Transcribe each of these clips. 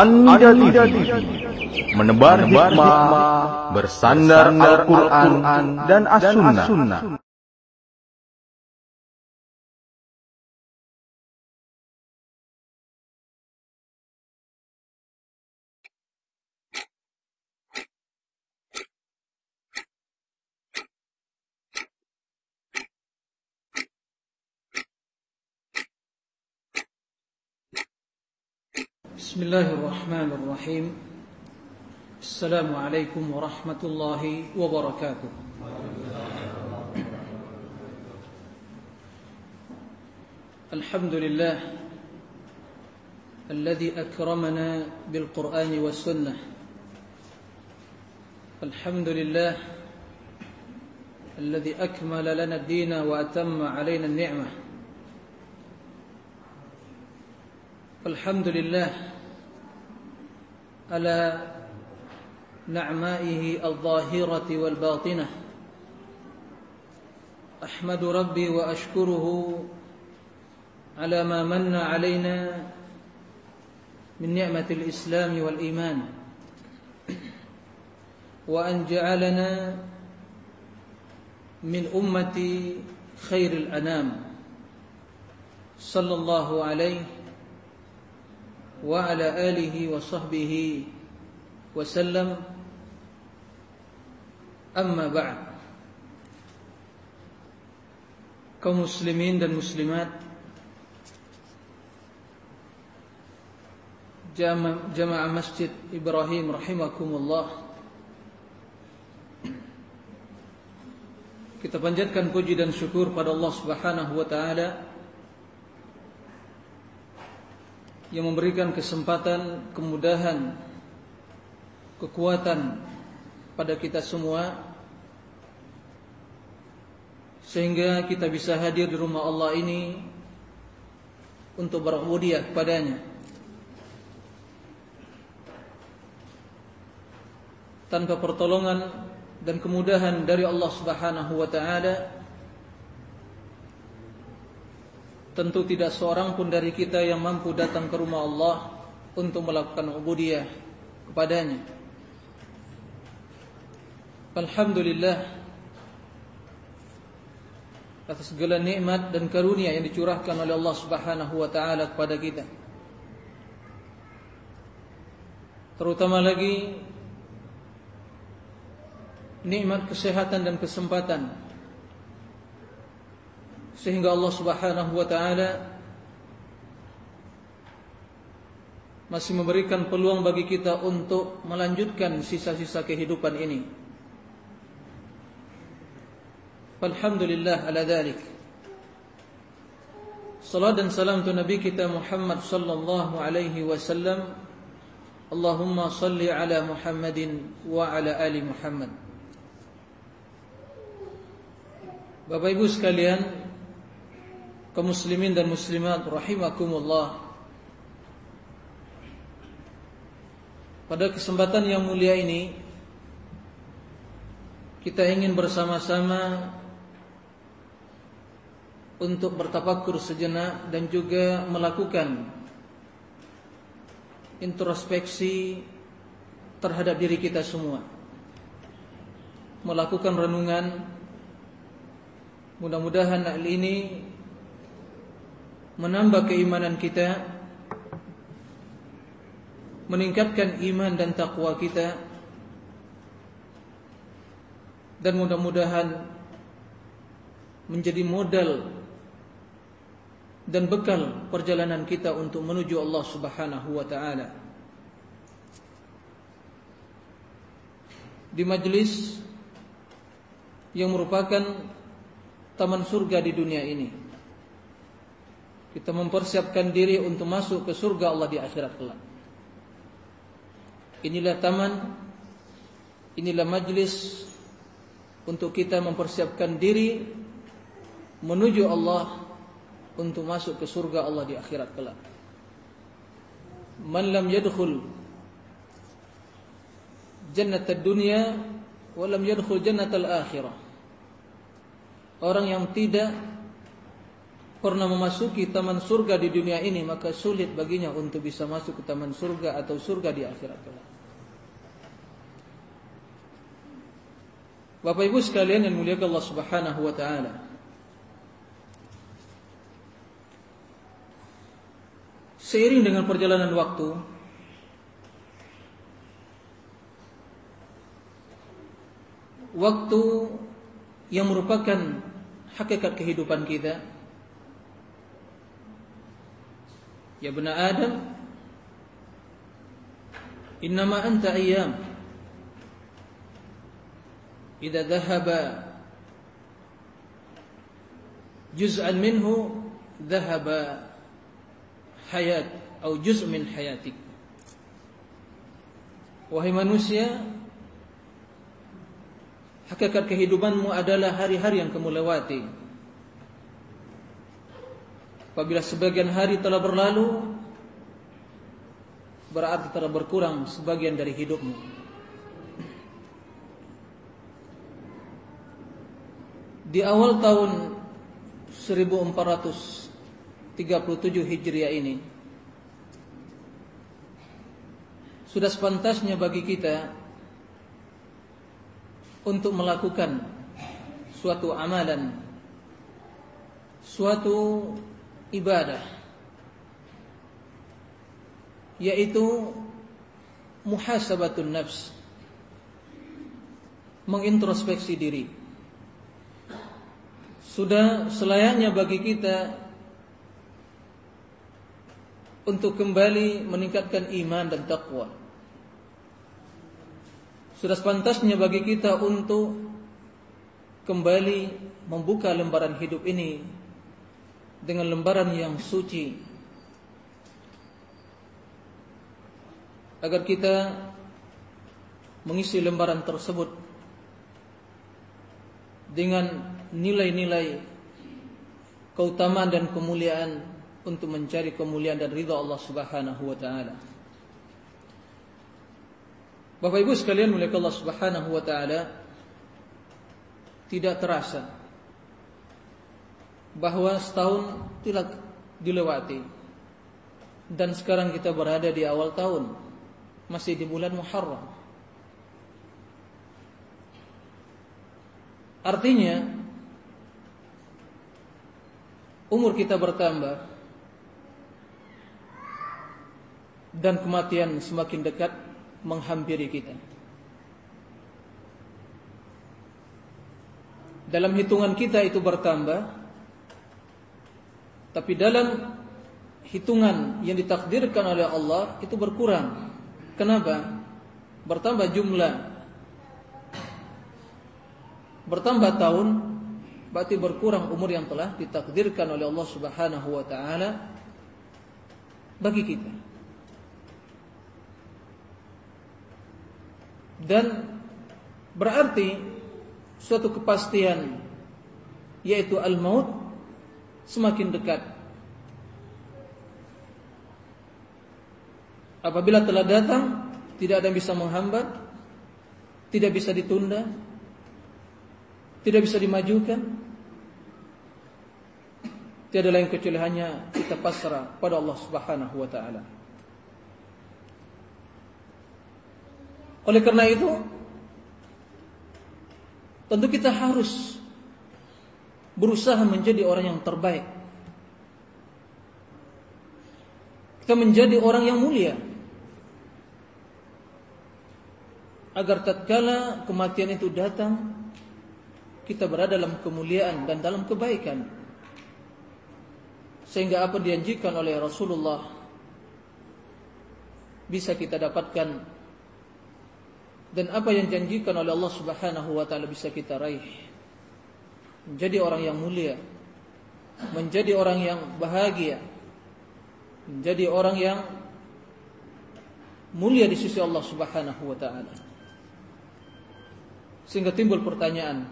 Anda TV menebar hikmah bersandar Al-Quran dan As-Sunnah. بسم الله الرحمن الرحيم. السلام عليكم ورحمة الله وبركاته. الحمد لله الذي أكرمنا بالقرآن والسنة. الحمد لله الذي أكمل لنا الدين وأتم علينا النعمة. الحمد لله على نعمائه الظاهرة والباطنة. أحمد ربي وأشكره على ما من علينا من نعمة الإسلام والإيمان وأن جعلنا من أمة خير الأنام. صلى الله عليه وعلى آله وصحبه وسلم أما بعد kaum muslimin dan muslimat jamaah masjid Ibrahim rahimakumullah kita panjatkan puji dan syukur pada Allah Subhanahu wa taala yang memberikan kesempatan, kemudahan, kekuatan pada kita semua sehingga kita bisa hadir di rumah Allah ini untuk berubudiyah kepadanya. Tanpa pertolongan dan kemudahan dari Allah Subhanahu wa taala tentu tidak seorang pun dari kita yang mampu datang ke rumah Allah untuk melakukan ubudiyah kepadanya. Alhamdulillah atas segala nikmat dan karunia yang dicurahkan oleh Allah Subhanahu wa taala kepada kita. Terutama lagi nikmat kesehatan dan kesempatan sehingga Allah Subhanahu wa taala masih memberikan peluang bagi kita untuk melanjutkan sisa-sisa kehidupan ini. Alhamdulillah ala dhalik. Salat dan salam tu Nabi kita Muhammad sallallahu alaihi wasallam. Allahumma salli ala Muhammadin wa ala ali Muhammad. Bapak Ibu sekalian, kaum muslimin dan muslimat rahimakumullah. Pada kesempatan yang mulia ini kita ingin bersama-sama untuk bertafakur sejenak dan juga melakukan introspeksi terhadap diri kita semua. Melakukan renungan Mudah-mudahan hal ini menambah keimanan kita, meningkatkan iman dan takwa kita, dan mudah-mudahan menjadi modal dan bekal perjalanan kita untuk menuju Allah Subhanahu wa taala. Di majlis yang merupakan taman surga di dunia ini. Kita mempersiapkan diri untuk masuk ke surga Allah di akhirat kelak. Inilah taman, inilah majlis untuk kita mempersiapkan diri menuju Allah untuk masuk ke surga Allah di akhirat kelak. Man lam yadkhul jannat dunya wa lam yadkhul jannat al-akhirah. Orang yang tidak pernah memasuki taman surga di dunia ini maka sulit baginya untuk bisa masuk ke taman surga atau surga di akhirat kelak. Bapak Ibu sekalian yang mulia Allah Subhanahu wa taala. Seiring dengan perjalanan waktu waktu yang merupakan hakikat kehidupan kita Ya benar Adam. Innama anta ayyam. Idza dhahaba juz'an minhu dhahaba hayat atau juz' min hayatik. Wahai manusia hakikat kehidupanmu adalah hari-hari yang kamu lewati Apabila sebagian hari telah berlalu Berarti telah berkurang sebagian dari hidupmu. Di awal tahun 1437 Hijriah ini Sudah sepantasnya bagi kita Untuk melakukan Suatu amalan Suatu ibadah yaitu muhasabatun nafs mengintrospeksi diri. Sudah selayaknya bagi kita untuk kembali meningkatkan iman dan takwa sudah sepantasnya bagi kita untuk kembali membuka lembaran hidup ini dengan lembaran yang suci agar kita mengisi lembaran tersebut dengan nilai-nilai keutamaan dan kemuliaan untuk mencari kemuliaan dan ridha Allah Subhanahu wa taala. Bapak Ibu sekalian mulia Allah Subhanahu wa taala tidak terasa bahwa setahun telah dilewati. Dan sekarang kita berada di awal tahun masih di bulan Muharram. Artinya umur kita bertambah dan kematian semakin dekat menghampiri kita. Dalam hitungan kita itu bertambah tapi dalam hitungan yang ditakdirkan oleh Allah itu berkurang. Kenapa? Bertambah jumlah. Bertambah tahun berarti berkurang umur yang telah ditakdirkan oleh Allah Subhanahu wa taala bagi kita. Dan berarti suatu kepastian yaitu al-maut semakin dekat. Apabila telah datang, tidak ada yang bisa menghambat, tidak bisa ditunda, tidak bisa dimajukan. Tiada lain kecuali hanya kita pasrah pada Allah Subhanahu wa taala. Oleh karena itu, tentu kita harus berusaha menjadi orang yang terbaik. Kita menjadi orang yang mulia. Agar tatkala kematian itu datang, kita berada dalam kemuliaan dan dalam kebaikan. Sehingga apa dianjikan oleh Rasulullah bisa kita dapatkan dan apa yang dijanjikan oleh Allah Subhanahu wa taala bisa kita raih menjadi orang yang mulia, menjadi orang yang bahagia, menjadi orang yang mulia di sisi Allah Subhanahu wa taala. Sehingga timbul pertanyaan,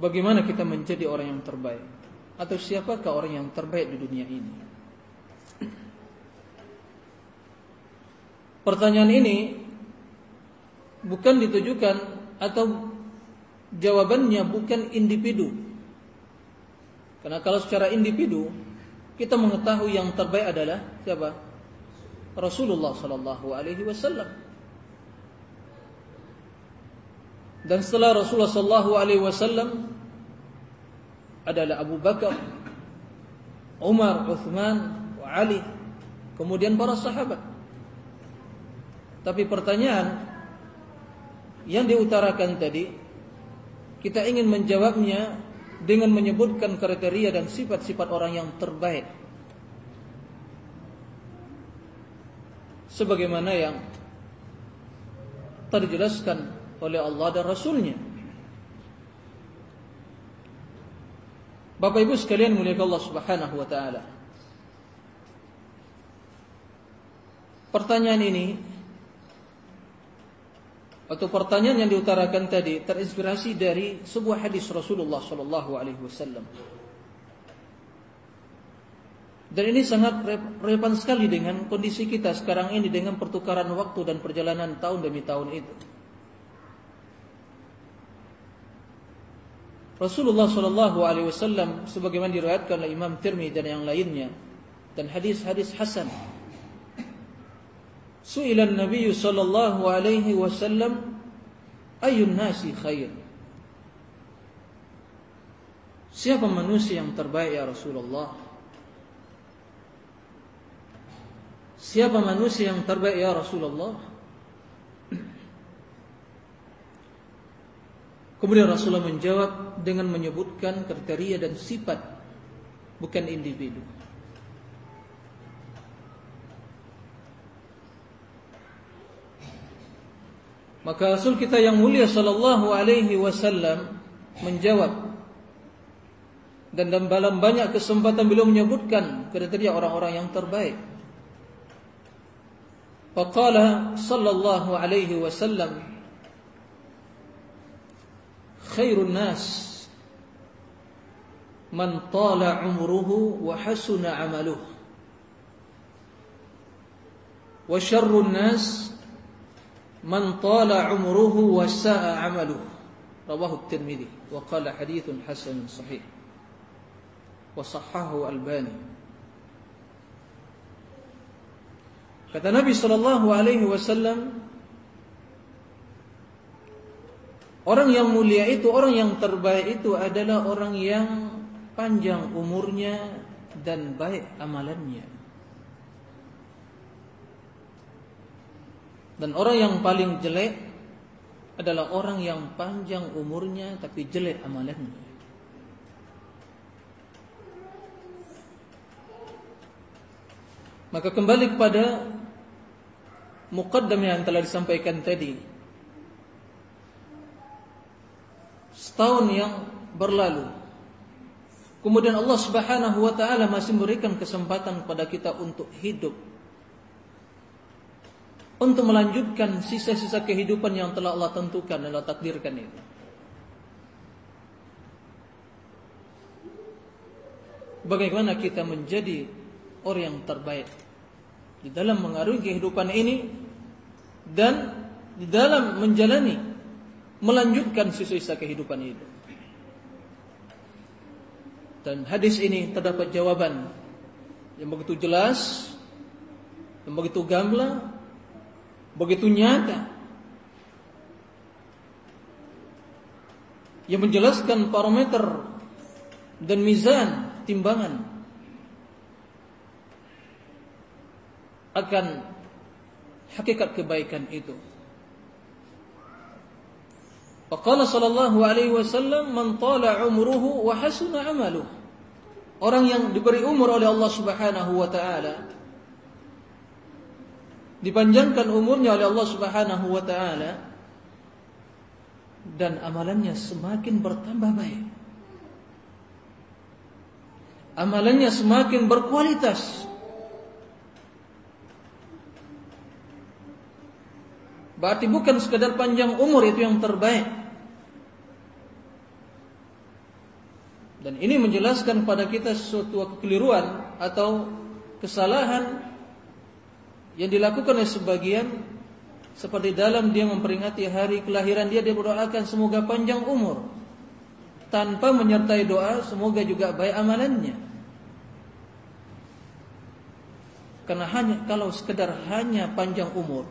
bagaimana kita menjadi orang yang terbaik? Atau siapakah orang yang terbaik di dunia ini? Pertanyaan ini bukan ditujukan atau Jawabannya bukan individu. Karena kalau secara individu kita mengetahui yang terbaik adalah siapa? Rasulullah sallallahu alaihi wasallam. Dan setelah Rasulullah sallallahu alaihi wasallam adalah Abu Bakar, Umar, Uthman, Ali, kemudian para sahabat. Tapi pertanyaan yang diutarakan tadi kita ingin menjawabnya dengan menyebutkan kriteria dan sifat-sifat orang yang terbaik. Sebagaimana yang terjelaskan oleh Allah dan Rasulnya. Bapak Ibu sekalian mulia Allah Subhanahu wa taala. Pertanyaan ini atau pertanyaan yang diutarakan tadi terinspirasi dari sebuah hadis Rasulullah sallallahu alaihi wasallam. Dan ini sangat relevan sekali dengan kondisi kita sekarang ini dengan pertukaran waktu dan perjalanan tahun demi tahun itu. Rasulullah sallallahu alaihi wasallam sebagaimana diriwayatkan oleh Imam Tirmidzi dan yang lainnya dan hadis-hadis hasan Su'ila Nabi sallallahu alaihi wasallam ayun nasi khair? Siapa manusia yang terbaik ya Rasulullah? Siapa manusia yang terbaik ya Rasulullah? Kemudian Rasulullah menjawab dengan menyebutkan kriteria dan sifat bukan individu. Maka Rasul kita yang mulia sallallahu alaihi wasallam menjawab dan dalam banyak kesempatan beliau menyebutkan kriteria orang-orang yang terbaik. Faqala sallallahu alaihi wasallam khairun nas man tala umruhu wa hasuna amaluhu wa syarrun nas man tala umruhu wa sa'a amaluhu rawahu at-Tirmidzi wa qala hadithun hasan sahih. Wa sahahahu Albani. Kata Nabi sallallahu alaihi wasallam orang yang mulia itu orang yang terbaik itu adalah orang yang panjang umurnya dan baik amalannya Dan orang yang paling jelek adalah orang yang panjang umurnya tapi jelek amalannya. Maka kembali kepada mukaddam yang telah disampaikan tadi. Setahun yang berlalu. Kemudian Allah Subhanahu wa taala masih memberikan kesempatan kepada kita untuk hidup untuk melanjutkan sisa-sisa kehidupan yang telah Allah tentukan dan Allah takdirkan itu. Bagaimana kita menjadi orang yang terbaik di dalam mengarungi kehidupan ini dan di dalam menjalani melanjutkan sisa-sisa kehidupan itu. Dan hadis ini terdapat jawaban yang begitu jelas, yang begitu gamblang begitu nyata yang menjelaskan parameter dan mizan timbangan akan hakikat kebaikan itu. Faqala sallallahu alaihi wasallam man tala umruhu wa hasuna amaluhu. Orang yang diberi umur oleh Allah Subhanahu wa taala dipanjangkan umurnya oleh Allah Subhanahu wa taala dan amalannya semakin bertambah baik. Amalannya semakin berkualitas. Berarti bukan sekadar panjang umur itu yang terbaik. Dan ini menjelaskan pada kita suatu kekeliruan atau kesalahan yang dilakukan oleh sebagian Seperti dalam dia memperingati hari kelahiran dia, dia berdoakan semoga panjang umur. Tanpa menyertai doa, semoga juga baik amalannya. Karena hanya kalau sekedar hanya panjang umur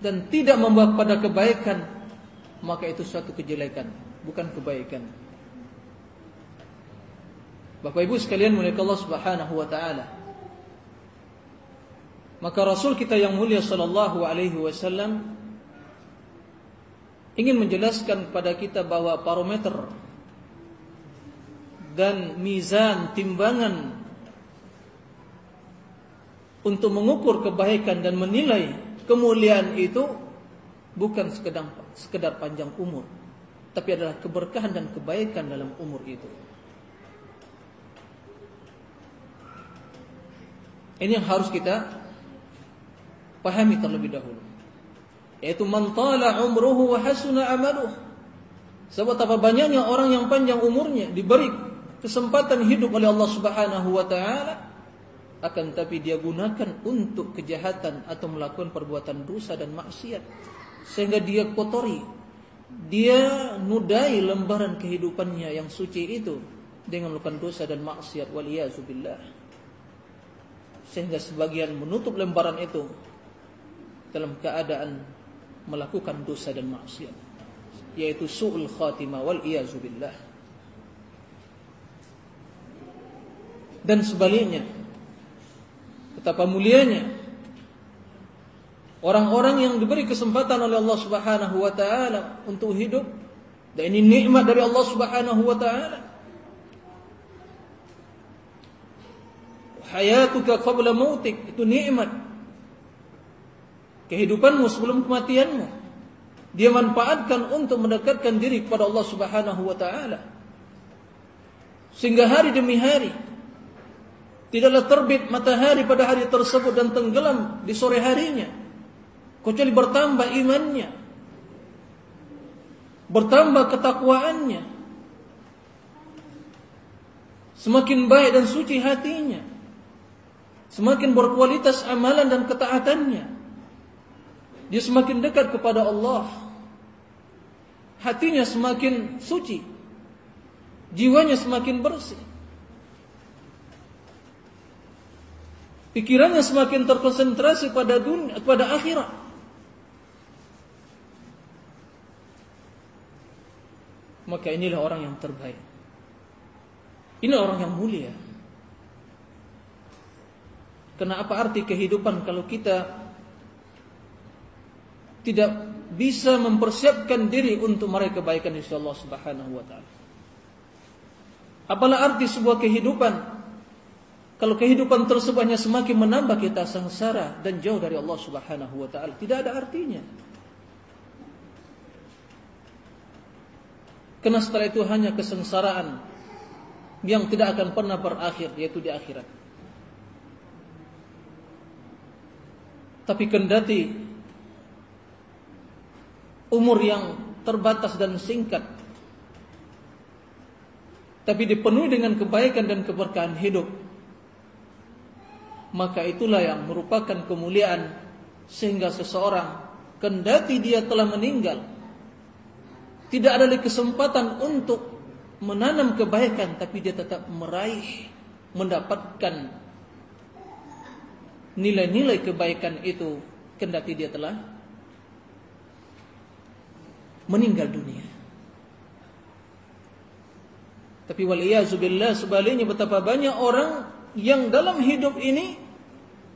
dan tidak membawa pada kebaikan, maka itu suatu kejelekan, bukan kebaikan. Bapak Ibu sekalian mulia Allah Subhanahu wa taala. Maka Rasul kita yang mulia sallallahu alaihi wasallam ingin menjelaskan kepada kita bahwa parameter dan mizan timbangan untuk mengukur kebaikan dan menilai kemuliaan itu bukan sekedar sekedar panjang umur, tapi adalah keberkahan dan kebaikan dalam umur itu. Ini yang harus kita pahami terlebih dahulu. Yaitu man tala umruhu wa hasuna amaluh. Sebab apa banyaknya orang yang panjang umurnya diberi kesempatan hidup oleh Allah Subhanahu wa taala akan tapi dia gunakan untuk kejahatan atau melakukan perbuatan dosa dan maksiat. Sehingga dia kotori. Dia nudai lembaran kehidupannya yang suci itu dengan melakukan dosa dan maksiat. Waliyazubillah. Sehingga sebagian menutup lembaran itu dalam keadaan melakukan dosa dan maksiat yaitu su'ul khatimah wal billah dan sebaliknya betapa mulianya orang-orang yang diberi kesempatan oleh Allah Subhanahu wa taala untuk hidup dan ini nikmat dari Allah Subhanahu wa taala hayatuka qabla mautik itu nikmat. Kehidupanmu sebelum kematianmu. Dia manfaatkan untuk mendekatkan diri kepada Allah Subhanahu wa taala. Sehingga hari demi hari tidaklah terbit matahari pada hari tersebut dan tenggelam di sore harinya. Kecuali bertambah imannya. Bertambah ketakwaannya. Semakin baik dan suci hatinya. Semakin berkualitas amalan dan ketaatannya. Dia semakin dekat kepada Allah. Hatinya semakin suci. Jiwanya semakin bersih. Pikirannya semakin terkonsentrasi pada dunia, pada akhirat. Maka inilah orang yang terbaik. Ini orang yang mulia. Karena apa arti kehidupan kalau kita tidak bisa mempersiapkan diri untuk meraih kebaikan insya Allah Subhanahu wa taala. Apalah arti sebuah kehidupan kalau kehidupan tersebut hanya semakin menambah kita sengsara dan jauh dari Allah Subhanahu wa taala, tidak ada artinya. Karena setelah itu hanya kesengsaraan yang tidak akan pernah berakhir yaitu di akhirat. Tapi kendati umur yang terbatas dan singkat tapi dipenuhi dengan kebaikan dan keberkahan hidup maka itulah yang merupakan kemuliaan sehingga seseorang kendati dia telah meninggal tidak ada lagi kesempatan untuk menanam kebaikan tapi dia tetap meraih mendapatkan nilai-nilai kebaikan itu kendati dia telah meninggal dunia. Tapi waliyazubillah sebaliknya betapa banyak orang yang dalam hidup ini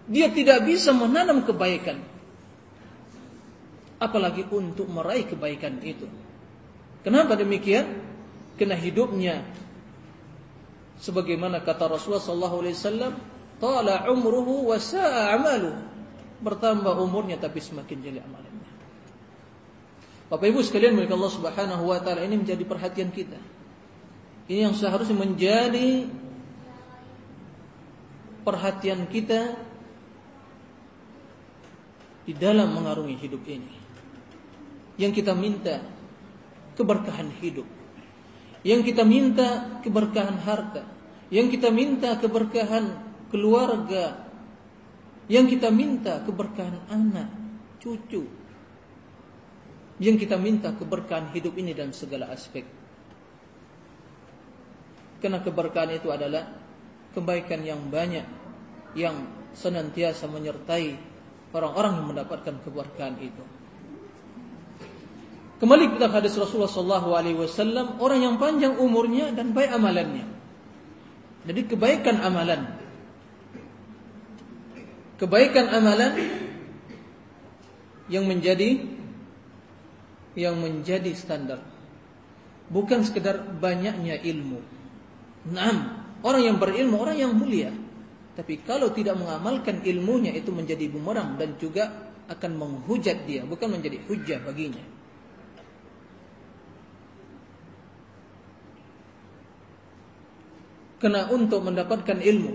dia tidak bisa menanam kebaikan. Apalagi untuk meraih kebaikan itu. Kenapa demikian? Karena hidupnya sebagaimana kata Rasulullah wasallam Tala umruhu wa sa'a. Bertambah umurnya tapi semakin jelek amalannya. Bapak Ibu sekalian milik Allah Subhanahu wa taala ini menjadi perhatian kita. Ini yang seharusnya menjadi perhatian kita di dalam mengarungi hidup ini. Yang kita minta keberkahan hidup. Yang kita minta keberkahan harta. Yang kita minta keberkahan keluarga, Yang kita minta keberkahan anak, cucu. Yang kita minta keberkahan hidup ini dan segala aspek. Karena keberkahan itu adalah kebaikan yang banyak yang senantiasa menyertai orang-orang yang mendapatkan keberkahan itu. Kembali kita hadis Rasulullah sallallahu alaihi wasallam, orang yang panjang umurnya dan baik amalannya. Jadi kebaikan amalan. Kebaikan amalan yang menjadi yang menjadi standar. Bukan sekedar banyaknya ilmu. Naam, orang yang berilmu orang yang mulia. Tapi kalau tidak mengamalkan ilmunya itu menjadi bumerang dan juga akan menghujat dia, bukan menjadi hujah baginya. Karena untuk mendapatkan ilmu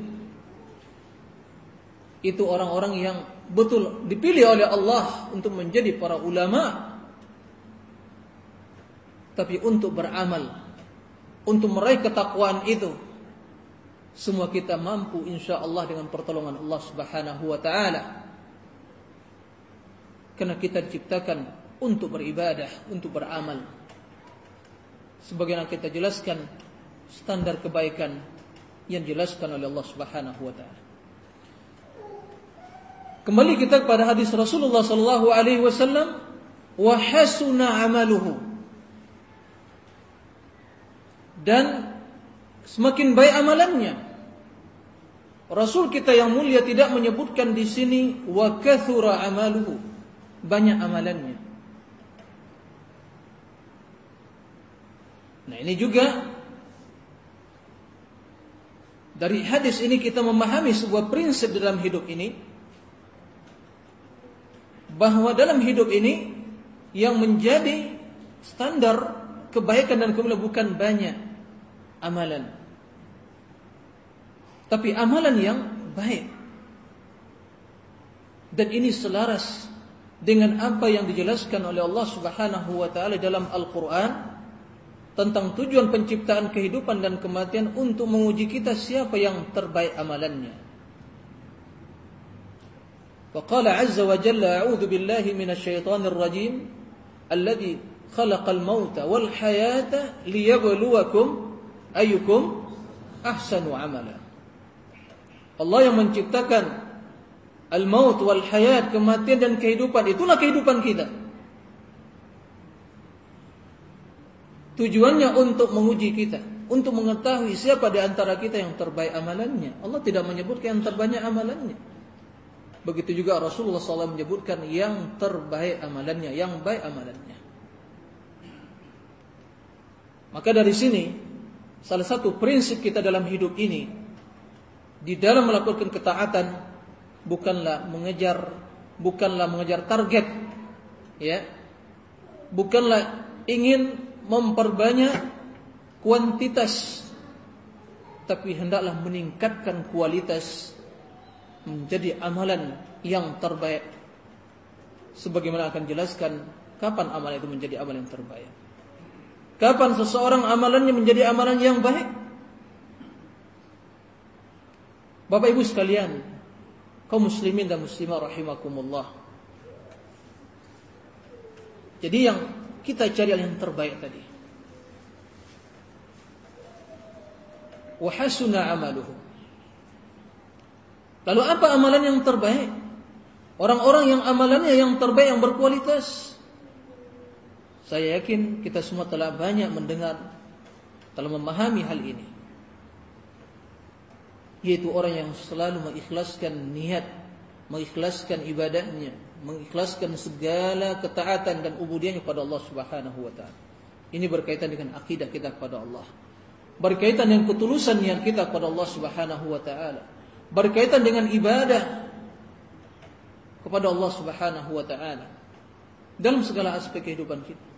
itu orang-orang yang betul dipilih oleh Allah untuk menjadi para ulama tapi untuk beramal untuk meraih ketakwaan itu semua kita mampu insya Allah dengan pertolongan Allah Subhanahu wa taala karena kita diciptakan untuk beribadah untuk beramal sebagaimana kita jelaskan standar kebaikan yang dijelaskan oleh Allah Subhanahu wa taala. Kembali kita kepada hadis Rasulullah sallallahu alaihi wasallam wa hasuna amaluhu. Dan semakin baik amalannya. Rasul kita yang mulia tidak menyebutkan di sini wa kathura amaluhu. Banyak amalannya. Nah, ini juga dari hadis ini kita memahami sebuah prinsip dalam hidup ini bahwa dalam hidup ini yang menjadi standar kebaikan dan kemuliaan bukan banyak amalan tapi amalan yang baik dan ini selaras dengan apa yang dijelaskan oleh Allah Subhanahu wa taala dalam Al-Qur'an tentang tujuan penciptaan kehidupan dan kematian untuk menguji kita siapa yang terbaik amalannya. Faqala azza wa jalla a'udzu billahi minasyaitonir rajim alladzi khalaqal mauta wal ayyukum ahsanu amala. Allah yang menciptakan al-maut wal hayat kematian dan kehidupan itulah kehidupan kita. Tujuannya untuk menguji kita, untuk mengetahui siapa di antara kita yang terbaik amalannya. Allah tidak menyebutkan yang terbanyak amalannya. Begitu juga Rasulullah SAW menyebutkan yang terbaik amalannya, yang baik amalannya. Maka dari sini, salah satu prinsip kita dalam hidup ini, di dalam melakukan ketaatan, bukanlah mengejar, bukanlah mengejar target, ya, bukanlah ingin memperbanyak kuantitas tapi hendaklah meningkatkan kualitas menjadi amalan yang terbaik. Sebagaimana akan jelaskan kapan amalan itu menjadi amalan yang terbaik kapan seseorang amalannya menjadi amalan yang baik Bapak Ibu sekalian kaum muslimin dan muslimah rahimakumullah jadi yang kita cari yang terbaik tadi. Wahasuna amaluhu. Lalu apa amalan yang terbaik? Orang-orang yang amalannya yang terbaik yang berkualitas. Saya yakin kita semua telah banyak mendengar, telah memahami hal ini. Yaitu orang yang selalu mengikhlaskan niat, mengikhlaskan ibadahnya, mengikhlaskan segala ketaatan dan ubudiannya kepada Allah Subhanahu wa taala. Ini berkaitan dengan akidah kita kepada Allah. Berkaitan dengan ketulusan niat kita kepada Allah Subhanahu wa taala. Berkaitan dengan ibadah kepada Allah Subhanahu wa taala dalam segala aspek kehidupan kita.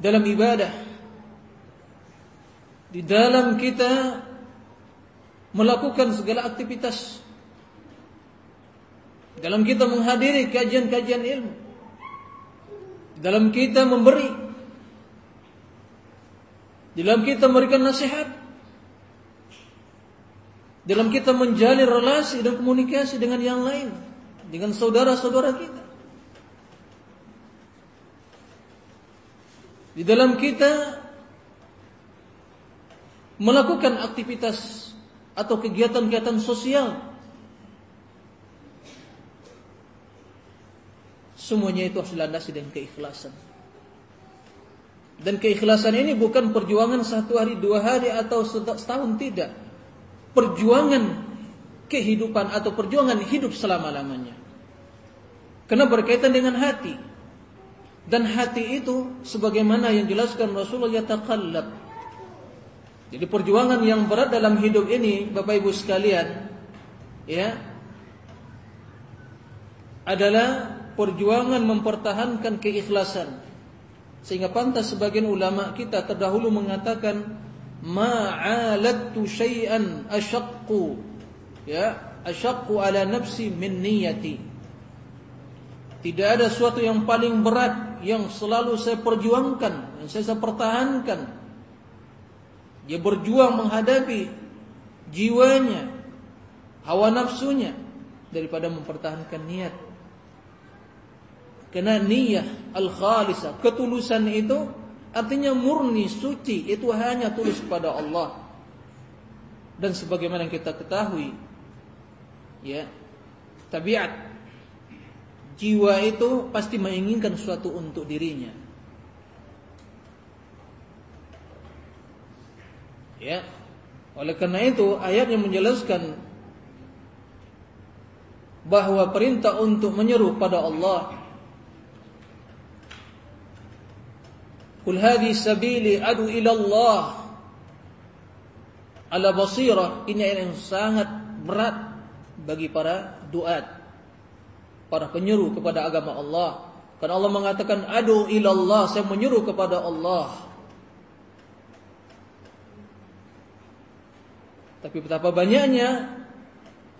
Dalam ibadah di dalam kita melakukan segala aktivitas dalam kita menghadiri kajian-kajian ilmu, dalam kita memberi, dalam kita memberikan nasihat, dalam kita menjalin relasi dan komunikasi dengan yang lain, dengan saudara-saudara kita. Di dalam kita melakukan aktivitas atau kegiatan-kegiatan sosial. Semuanya itu harus dilandasi dengan keikhlasan. Dan keikhlasan ini bukan perjuangan satu hari, dua hari atau setahun tidak perjuangan kehidupan atau perjuangan hidup selama-lamanya. Karena berkaitan dengan hati. Dan hati itu sebagaimana yang jelaskan Rasulullah yataqallab. Jadi perjuangan yang berat dalam hidup ini Bapak Ibu sekalian ya adalah perjuangan mempertahankan keikhlasan. Sehingga pantas sebagian ulama kita terdahulu mengatakan ma'alattu syai'an asyaqqu ya asyaqqu ala nafsi min niyati tidak ada sesuatu yang paling berat yang selalu saya perjuangkan yang saya, pertahankan dia berjuang menghadapi jiwanya hawa nafsunya daripada mempertahankan niat karena niat al-khalisah ketulusan itu Artinya murni, suci itu hanya tulis kepada Allah. Dan sebagaimana kita ketahui, ya, tabiat jiwa itu pasti menginginkan sesuatu untuk dirinya. Ya. Oleh karena itu ayat yang menjelaskan bahwa perintah untuk menyeru pada Allah Kul hadhi sabili adu ila Allah ala basirah. Ini yang sangat berat bagi para duat, para penyeru kepada agama Allah. Karena Allah mengatakan adu ila Allah, saya menyeru kepada Allah. Tapi betapa banyaknya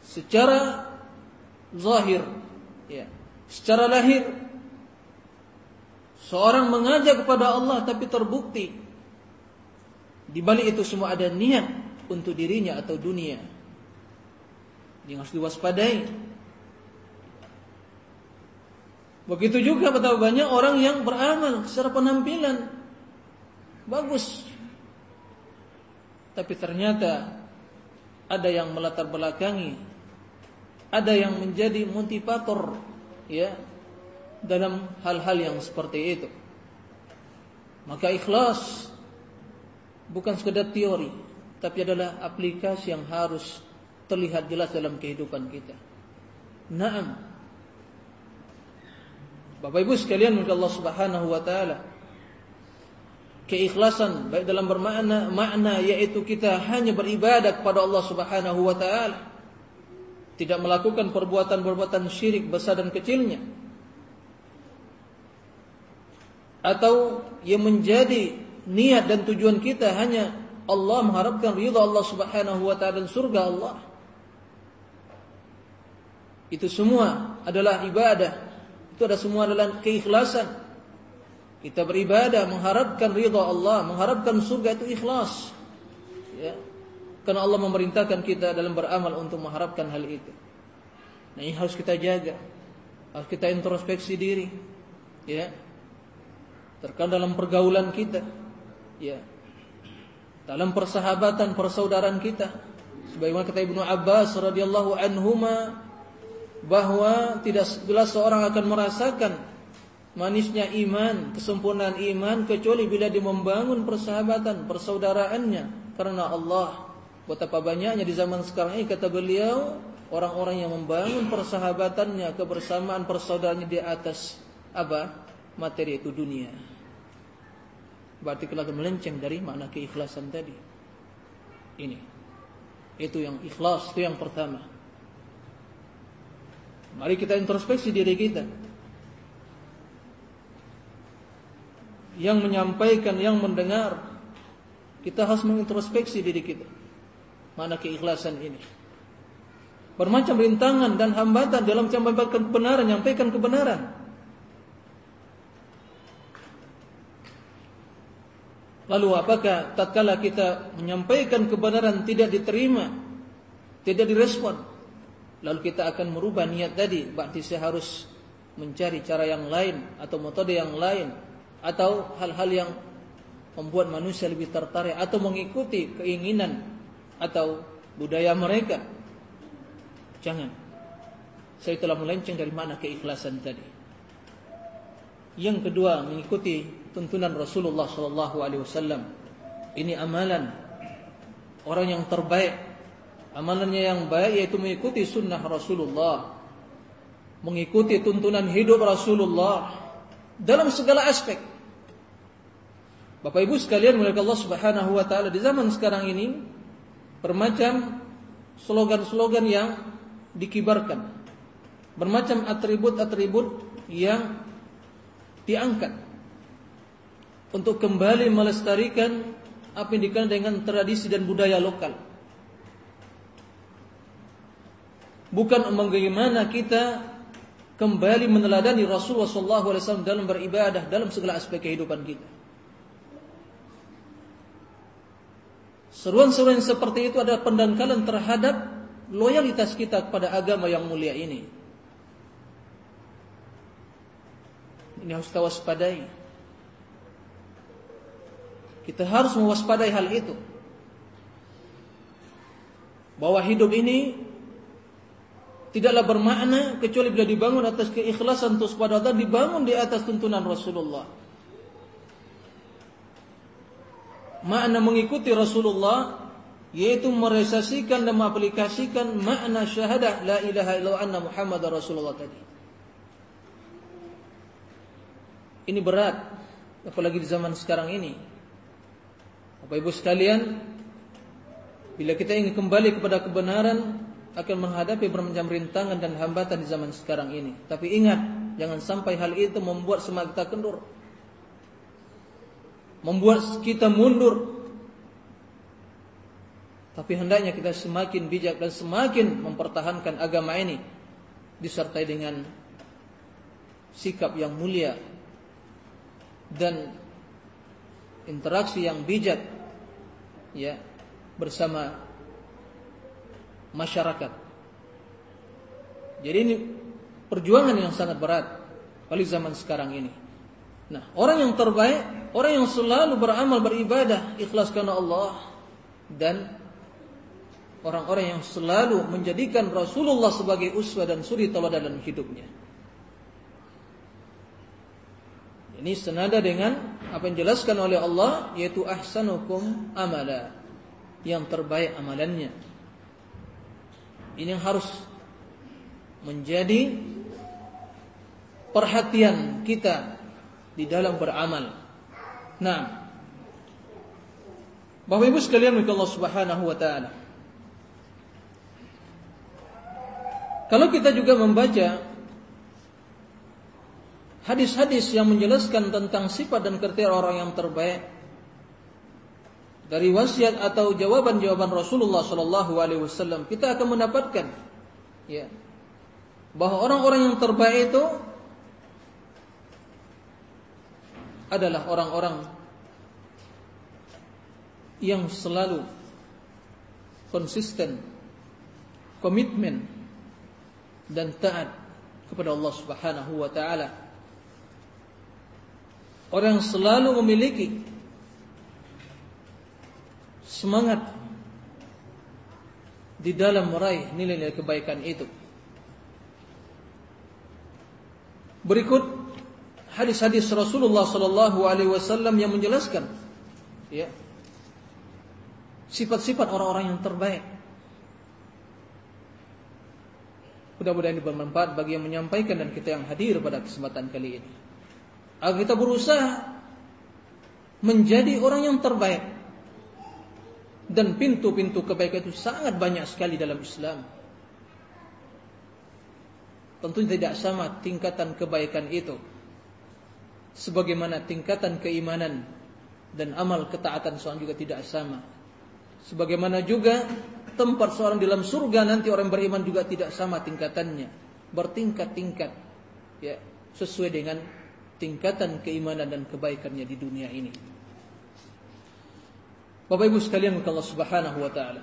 secara zahir ya, secara lahir Seorang mengajak kepada Allah tapi terbukti di balik itu semua ada niat untuk dirinya atau dunia. Yang harus diwaspadai. Begitu juga betapa banyak orang yang beramal secara penampilan bagus. Tapi ternyata ada yang melatar belakangi, ada yang menjadi motivator ya dalam hal-hal yang seperti itu. Maka ikhlas bukan sekedar teori, tapi adalah aplikasi yang harus terlihat jelas dalam kehidupan kita. Naam. Bapak Ibu sekalian, mungkin Allah Subhanahu wa taala keikhlasan baik dalam bermakna makna yaitu kita hanya beribadah kepada Allah Subhanahu wa taala tidak melakukan perbuatan-perbuatan syirik besar dan kecilnya atau yang menjadi niat dan tujuan kita hanya Allah mengharapkan ridha Allah Subhanahu wa taala dan surga Allah. Itu semua adalah ibadah. Itu ada semua adalah keikhlasan. Kita beribadah mengharapkan ridha Allah, mengharapkan surga itu ikhlas. Ya. Karena Allah memerintahkan kita dalam beramal untuk mengharapkan hal itu. Nah, ini harus kita jaga. Harus kita introspeksi diri. Ya terkadang dalam pergaulan kita ya dalam persahabatan persaudaraan kita sebagaimana kata Ibnu Abbas radhiyallahu anhuma bahwa tidak jelas seorang akan merasakan manisnya iman, kesempurnaan iman kecuali bila dia membangun persahabatan, persaudaraannya karena Allah. Betapa banyaknya di zaman sekarang ini kata beliau orang-orang yang membangun persahabatannya, kebersamaan persaudaraannya di atas apa? materi itu dunia berarti kita melenceng dari makna keikhlasan tadi. Ini. Itu yang ikhlas, itu yang pertama. Mari kita introspeksi diri kita. Yang menyampaikan, yang mendengar, kita harus mengintrospeksi diri kita. Mana keikhlasan ini? Bermacam rintangan dan hambatan dalam menyampaikan kebenaran, menyampaikan kebenaran. Lalu apakah tatkala kita menyampaikan kebenaran tidak diterima tidak direspon. Lalu kita akan merubah niat tadi, berarti saya harus mencari cara yang lain atau metode yang lain atau hal-hal yang membuat manusia lebih tertarik atau mengikuti keinginan atau budaya mereka. Jangan. Saya telah melenceng dari mana keikhlasan tadi. Yang kedua, mengikuti tuntunan Rasulullah wasallam. Ini amalan orang yang terbaik Amalannya yang baik yaitu mengikuti sunnah Rasulullah. Mengikuti tuntunan hidup Rasulullah Dalam segala aspek. Bapak ibu sekalian Mulai Allah subhanahu wa ta'ala Di zaman sekarang ini Bermacam slogan-slogan yang dikibarkan Bermacam atribut-atribut yang diangkat Untuk kembali melestarikan Apa yang dikenal dengan tradisi dan budaya lokal bukan bagaimana kita kembali meneladani Rasulullah SAW dalam beribadah dalam segala aspek kehidupan kita. Seruan-seruan seperti itu adalah pendangkalan terhadap loyalitas kita kepada agama yang mulia ini. Ini harus kita waspadai. Kita harus mewaspadai hal itu. Bahwa hidup ini tidaklah bermakna kecuali bila dibangun atas keikhlasan terus pada Allah dibangun di atas tuntunan Rasulullah. Makna mengikuti Rasulullah yaitu merealisasikan dan mengaplikasikan makna syahadah la ilaha illallah anna Muhammad Rasulullah tadi. Ini berat apalagi di zaman sekarang ini. Bapak Ibu sekalian, bila kita ingin kembali kepada kebenaran, akan menghadapi bermacam rintangan dan hambatan di zaman sekarang ini. Tapi ingat, jangan sampai hal itu membuat semangat kita kendur. Membuat kita mundur. Tapi hendaknya kita semakin bijak dan semakin mempertahankan agama ini disertai dengan sikap yang mulia dan interaksi yang bijak ya bersama masyarakat. Jadi ini perjuangan yang sangat berat pada zaman sekarang ini. Nah, orang yang terbaik, orang yang selalu beramal beribadah ikhlas karena Allah dan orang-orang yang selalu menjadikan Rasulullah sebagai uswah dan suri tauladan dalam hidupnya. Ini senada dengan apa yang dijelaskan oleh Allah yaitu ahsanukum amala, yang terbaik amalannya. Ini yang harus menjadi perhatian kita di dalam beramal. Nah, Bapak Ibu sekalian oleh Allah Subhanahu wa taala. Kalau kita juga membaca hadis-hadis yang menjelaskan tentang sifat dan kriteria orang yang terbaik, dari wasiat atau jawaban-jawaban Rasulullah sallallahu alaihi wasallam kita akan mendapatkan ya bahwa orang-orang yang terbaik itu adalah orang-orang yang selalu konsisten komitmen dan taat kepada Allah Subhanahu wa taala. Orang yang selalu memiliki semangat di dalam meraih nilai-nilai kebaikan itu. Berikut hadis-hadis Rasulullah sallallahu alaihi wasallam yang menjelaskan ya sifat-sifat orang-orang yang terbaik. Mudah-mudahan ini bermanfaat bagi yang menyampaikan dan kita yang hadir pada kesempatan kali ini. Agar kita berusaha menjadi orang yang terbaik dan pintu-pintu kebaikan itu sangat banyak sekali dalam Islam. Tentu tidak sama tingkatan kebaikan itu. Sebagaimana tingkatan keimanan dan amal ketaatan seorang juga tidak sama. Sebagaimana juga tempat seorang dalam surga nanti orang beriman juga tidak sama tingkatannya. Bertingkat-tingkat. Ya, sesuai dengan tingkatan keimanan dan kebaikannya di dunia ini. Bapak Ibu sekalian Allah Subhanahu wa taala.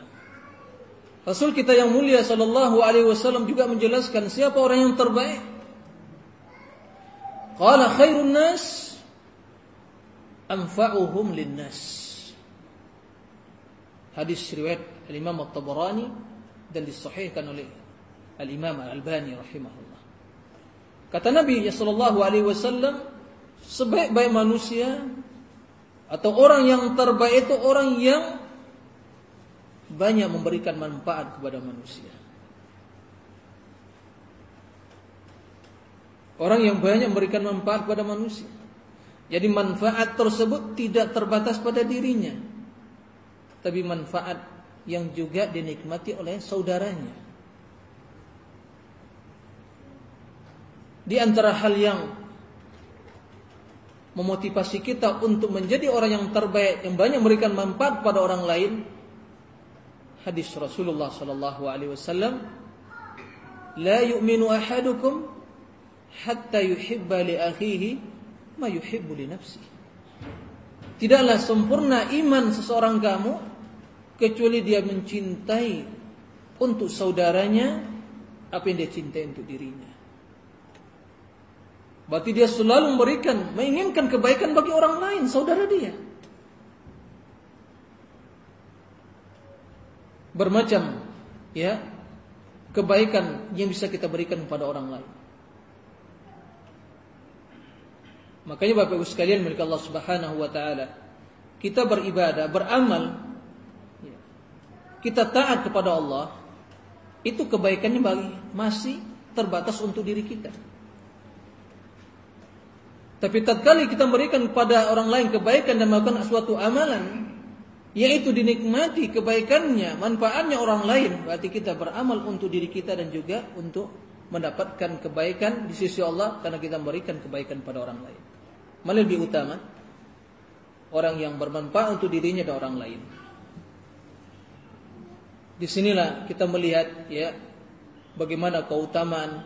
Rasul kita yang mulia sallallahu alaihi wasallam juga menjelaskan siapa orang yang terbaik. Qala khairun nas anfa'uhum linnas. Hadis riwayat Al-Imam At-Tabarani dan disahihkan oleh Al-Imam Al-Albani rahimahullah. Kata Nabi sallallahu alaihi wasallam, sebaik-baik manusia atau orang yang terbaik itu orang yang banyak memberikan manfaat kepada manusia. Orang yang banyak memberikan manfaat kepada manusia. Jadi manfaat tersebut tidak terbatas pada dirinya. Tapi manfaat yang juga dinikmati oleh saudaranya. Di antara hal yang memotivasi kita untuk menjadi orang yang terbaik yang banyak memberikan manfaat pada orang lain. Hadis Rasulullah sallallahu alaihi wasallam la yu'minu ahadukum hatta yuhibba li akhihi ma yuhibbu li nafsihi. Tidaklah sempurna iman seseorang kamu kecuali dia mencintai untuk saudaranya apa yang dia cintai untuk dirinya berarti dia selalu memberikan menginginkan kebaikan bagi orang lain saudara dia bermacam ya kebaikan yang bisa kita berikan kepada orang lain. Makanya Bapak Ibu sekalian milik Allah Subhanahu wa taala, kita beribadah, beramal, ya, kita taat kepada Allah, itu kebaikannya bagi masih terbatas untuk diri kita. Tapi tatkala kita memberikan kepada orang lain kebaikan dan melakukan suatu amalan, yaitu dinikmati kebaikannya, manfaatnya orang lain, berarti kita beramal untuk diri kita dan juga untuk mendapatkan kebaikan di sisi Allah karena kita memberikan kebaikan pada orang lain. Mana lebih utama? Orang yang bermanfaat untuk dirinya dan orang lain. Di sinilah kita melihat ya bagaimana keutamaan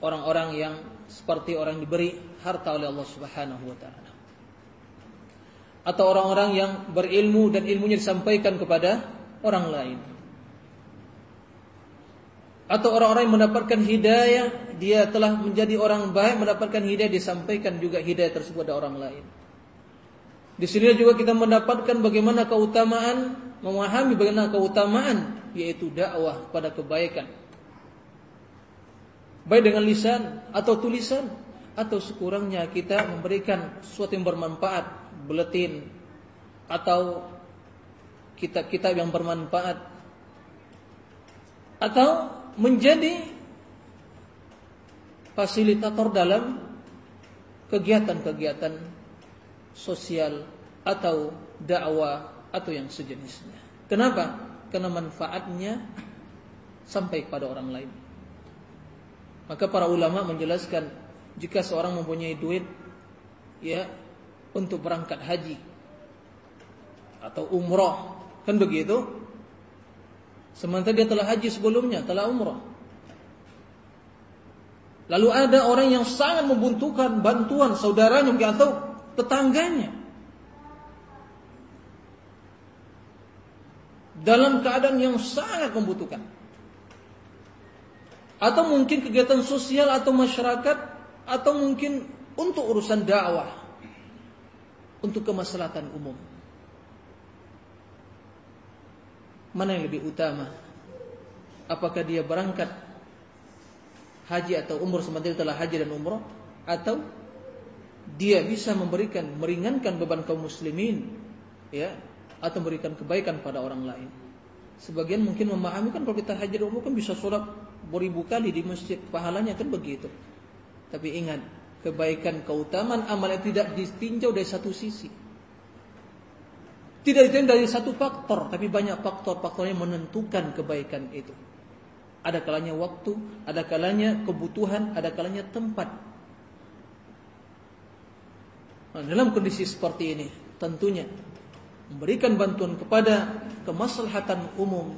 orang-orang yang seperti orang diberi harta oleh Allah Subhanahu wa taala atau orang-orang yang berilmu dan ilmunya disampaikan kepada orang lain. Atau orang-orang yang mendapatkan hidayah, dia telah menjadi orang baik, mendapatkan hidayah, disampaikan juga hidayah tersebut kepada orang lain. Di sini juga kita mendapatkan bagaimana keutamaan, memahami bagaimana keutamaan, yaitu dakwah pada kebaikan. Baik dengan lisan atau tulisan, atau sekurangnya kita memberikan sesuatu yang bermanfaat buletin atau kitab-kitab yang bermanfaat atau menjadi fasilitator dalam kegiatan-kegiatan sosial atau dakwah atau yang sejenisnya. Kenapa? Karena manfaatnya sampai pada orang lain. Maka para ulama menjelaskan jika seorang mempunyai duit ya untuk berangkat haji atau umroh kan begitu? Sementara dia telah haji sebelumnya telah umroh lalu ada orang yang sangat membutuhkan bantuan saudaranya atau tetangganya. Dalam keadaan yang sangat membutuhkan. Atau mungkin kegiatan sosial atau masyarakat atau mungkin untuk urusan dakwah untuk kemaslahatan umum. Mana yang lebih utama? Apakah dia berangkat haji atau umur sementara telah haji dan umroh atau dia bisa memberikan meringankan beban kaum muslimin ya atau memberikan kebaikan pada orang lain. Sebagian mungkin memahami kan kalau kita haji dan umroh kan bisa sholat beribu kali di masjid pahalanya kan begitu. Tapi ingat kebaikan keutamaan amal yang tidak ditinjau dari satu sisi. Tidak ditinjau dari satu faktor, tapi banyak faktor-faktor yang menentukan kebaikan itu. Ada kalanya waktu, ada kalanya kebutuhan, ada kalanya tempat. Nah, dalam kondisi seperti ini, tentunya memberikan bantuan kepada kemaslahatan umum,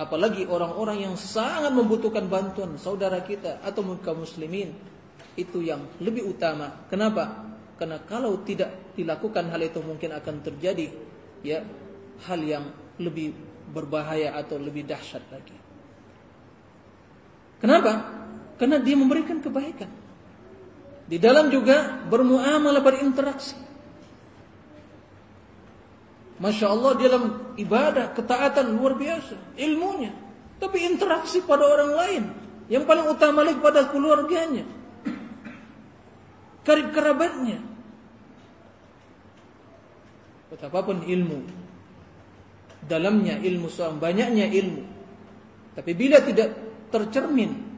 apalagi orang-orang yang sangat membutuhkan bantuan saudara kita atau kaum muslimin itu yang lebih utama. Kenapa? Karena kalau tidak dilakukan hal itu mungkin akan terjadi ya hal yang lebih berbahaya atau lebih dahsyat lagi. Kenapa? Karena dia memberikan kebaikan. Di dalam juga bermuamalah berinteraksi. Masya Allah dalam ibadah, ketaatan luar biasa. Ilmunya. Tapi interaksi pada orang lain. Yang paling utama lagi pada keluarganya. Karib kerabatnya. Betapapun ilmu. Dalamnya ilmu seorang, banyaknya ilmu. Tapi bila tidak tercermin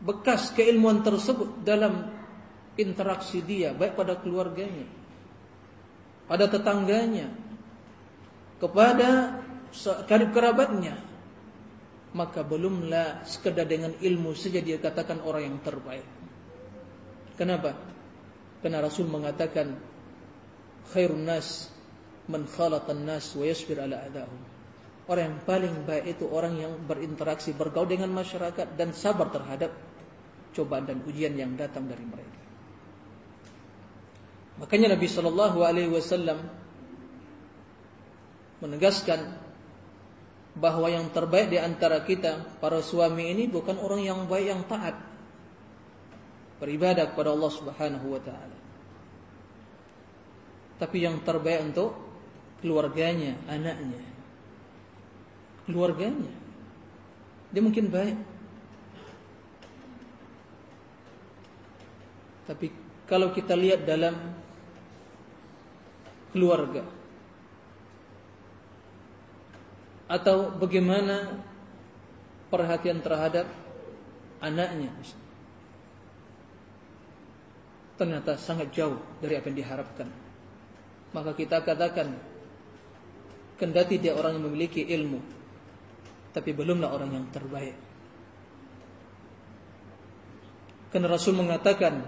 bekas keilmuan tersebut dalam interaksi dia baik pada keluarganya pada tetangganya kepada karib kerabatnya maka belumlah sekedar dengan ilmu saja dia katakan orang yang terbaik kenapa? Karena Rasul mengatakan khairun nas man khalatan nas wa yasbir ala adahum. Orang yang paling baik itu orang yang berinteraksi bergaul dengan masyarakat dan sabar terhadap cobaan dan ujian yang datang dari mereka. Makanya Nabi Shallallahu Alaihi Wasallam menegaskan bahwa yang terbaik di antara kita para suami ini bukan orang yang baik yang taat beribadah kepada Allah Subhanahu wa taala. Tapi yang terbaik untuk keluarganya, anaknya. Keluarganya. Dia mungkin baik, Tapi kalau kita lihat dalam keluarga atau bagaimana perhatian terhadap anaknya ternyata sangat jauh dari apa yang diharapkan. Maka kita katakan kendati dia orang yang memiliki ilmu tapi belumlah orang yang terbaik. Karena Rasul mengatakan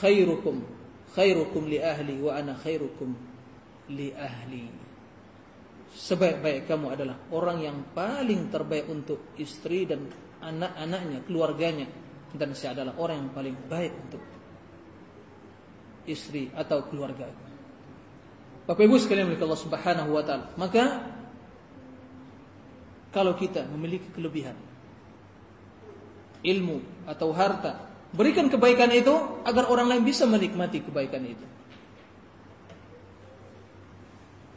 khairukum khairukum li ahli wa ana khairukum li ahli. Sebaik-baik kamu adalah orang yang paling terbaik untuk istri dan anak-anaknya, keluarganya dan saya adalah orang yang paling baik untuk istri atau keluarga. Bapak Ibu sekalian milik Allah Subhanahu wa taala. Maka kalau kita memiliki kelebihan ilmu atau harta Berikan kebaikan itu agar orang lain bisa menikmati kebaikan itu.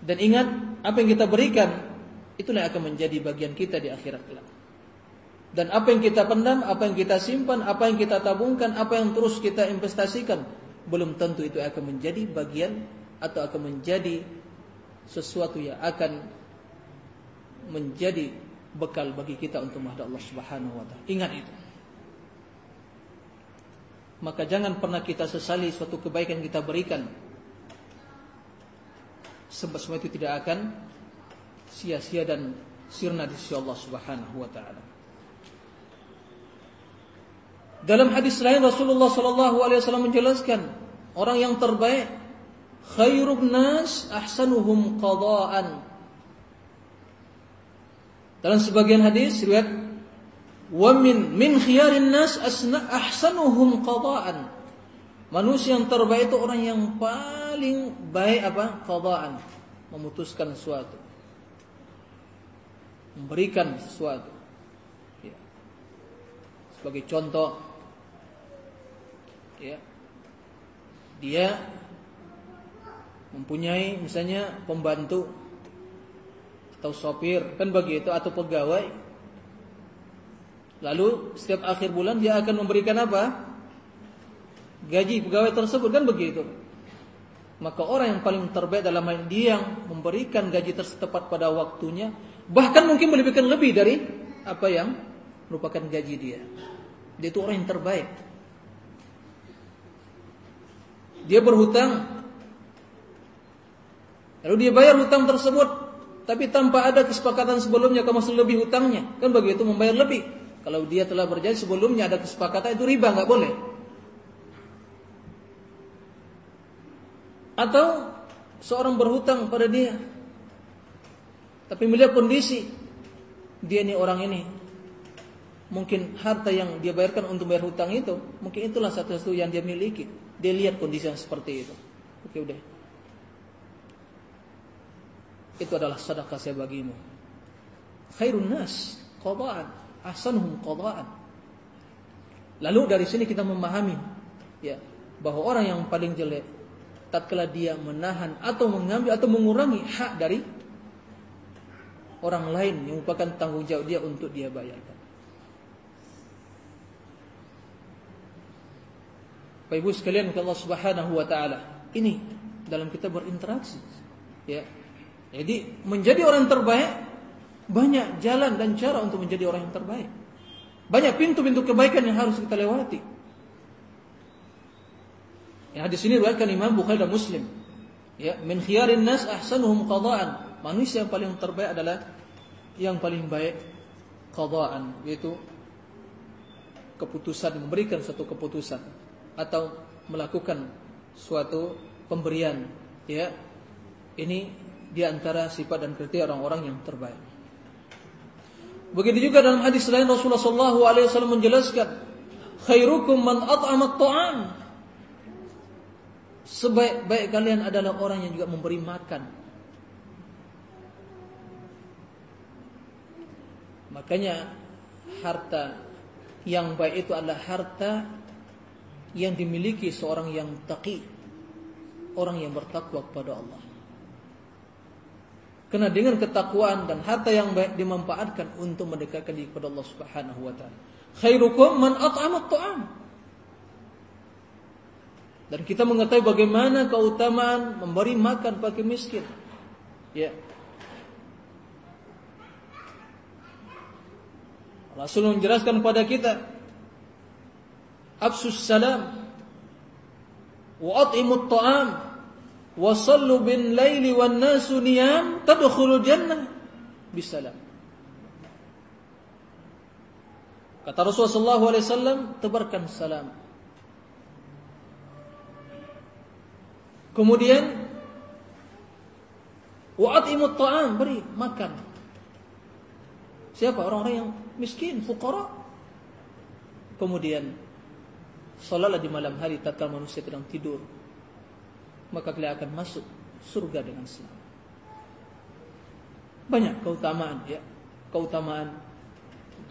Dan ingat, apa yang kita berikan itulah yang akan menjadi bagian kita di akhirat kelak. Dan apa yang kita pendam, apa yang kita simpan, apa yang kita tabungkan, apa yang terus kita investasikan, belum tentu itu akan menjadi bagian atau akan menjadi sesuatu yang akan menjadi bekal bagi kita untuk menghadap Allah Subhanahu wa taala. Ingat itu maka jangan pernah kita sesali suatu kebaikan kita berikan. Sebab semua itu tidak akan sia-sia dan sirna di sisi Allah Subhanahu wa taala. Dalam hadis lain Rasulullah sallallahu alaihi wasallam menjelaskan orang yang terbaik khairun nas ahsanuhum qadaan. Dalam sebagian hadis riwayat wa min min khiyarin nas asna ahsanuhum qadaan. Manusia yang terbaik itu orang yang paling baik apa? Qadaan. Memutuskan sesuatu. Memberikan sesuatu. Ya. Sebagai contoh ya. Dia mempunyai misalnya pembantu atau sopir kan begitu atau pegawai Lalu setiap akhir bulan dia akan memberikan apa? Gaji pegawai tersebut kan begitu. Maka orang yang paling terbaik dalam hal dia yang memberikan gaji tersebut pada waktunya, bahkan mungkin melebihkan lebih dari apa yang merupakan gaji dia. Dia itu orang yang terbaik. Dia berhutang, lalu dia bayar hutang tersebut, tapi tanpa ada kesepakatan sebelumnya kamu lebih hutangnya, kan begitu membayar lebih. Kalau dia telah berjanji sebelumnya ada kesepakatan itu riba nggak boleh. Atau seorang berhutang pada dia. Tapi melihat kondisi dia ini orang ini mungkin harta yang dia bayarkan untuk bayar hutang itu mungkin itulah satu-satu yang dia miliki. Dia lihat kondisi yang seperti itu. Oke udah. itu adalah sedekah saya bagimu. Khairun nas qada'an, ahsanuhum qada'an. Lalu dari sini kita memahami ya bahwa orang yang paling jelek tatkala dia menahan atau mengambil atau mengurangi hak dari orang lain yang merupakan tanggung jawab dia untuk dia bayarkan. Bapak Ibu sekalian Allah Subhanahu wa taala, ini dalam kita berinteraksi. Ya. Jadi menjadi orang terbaik banyak jalan dan cara untuk menjadi orang yang terbaik. Banyak pintu-pintu kebaikan yang harus kita lewati. Ya, di sini riwayatkan Imam Bukhari dan Muslim. Ya, min khiyarin nas ahsanuhum qada'an. Manusia yang paling terbaik adalah yang paling baik qada'an, yaitu keputusan memberikan satu keputusan atau melakukan suatu pemberian ya. Ini di antara sifat dan kriteria orang-orang yang terbaik. Begitu juga dalam hadis lain Rasulullah SAW menjelaskan khairukum man at'amat ta'am sebaik-baik kalian adalah orang yang juga memberi makan. Makanya harta yang baik itu adalah harta yang dimiliki seorang yang taqi, orang yang bertakwa kepada Allah. Karena dengan ketakwaan dan harta yang baik dimanfaatkan untuk mendekatkan diri kepada Allah Subhanahu wa taala. Khairukum man at'ama ta'am. Dan kita mengetahui bagaimana keutamaan memberi makan bagi miskin. Ya. Rasul menjelaskan kepada kita afsus salam. Wa at'imut ta'am wa sallu bin laili wan nasu niyam. Tadkhulul jannah. Bisalam. Kata Rasulullah SAW tebarkan salam. Kemudian wa at'imut ta'am beri makan. Siapa? Orang-orang yang miskin fuqara. Kemudian Salatlah di malam hari tatkala manusia sedang tidur. Maka kalian akan masuk surga dengan selamat. Banyak keutamaan ya, keutamaan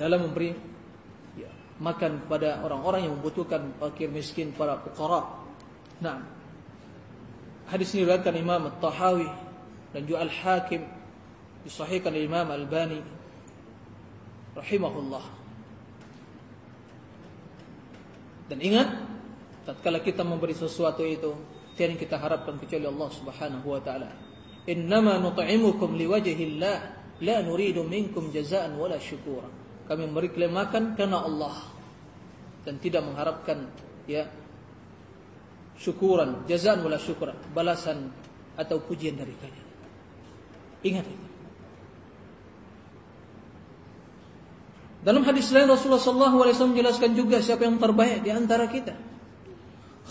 dalam memberi ya, makan kepada orang-orang yang membutuhkan fakir miskin para fuqara. Nah, hadis ini diriwayatkan Imam At-Tahawi dan juga Al-Hakim disahihkan Imam Al-Albani rahimahullah. Dan ingat, tatkala kita memberi sesuatu itu, tiada yang kita harapkan kecuali Allah Subhanahu wa taala. Innama nut'imukum liwajhillah, la nuridu minkum jazaan wala syukura. Kami memberi makan karena Allah dan tidak mengharapkan ya syukuran, jazaan wala syukura, balasan atau pujian dari kalian. Ingat itu. Dalam hadis lain Rasulullah SAW menjelaskan juga siapa yang terbaik di antara kita.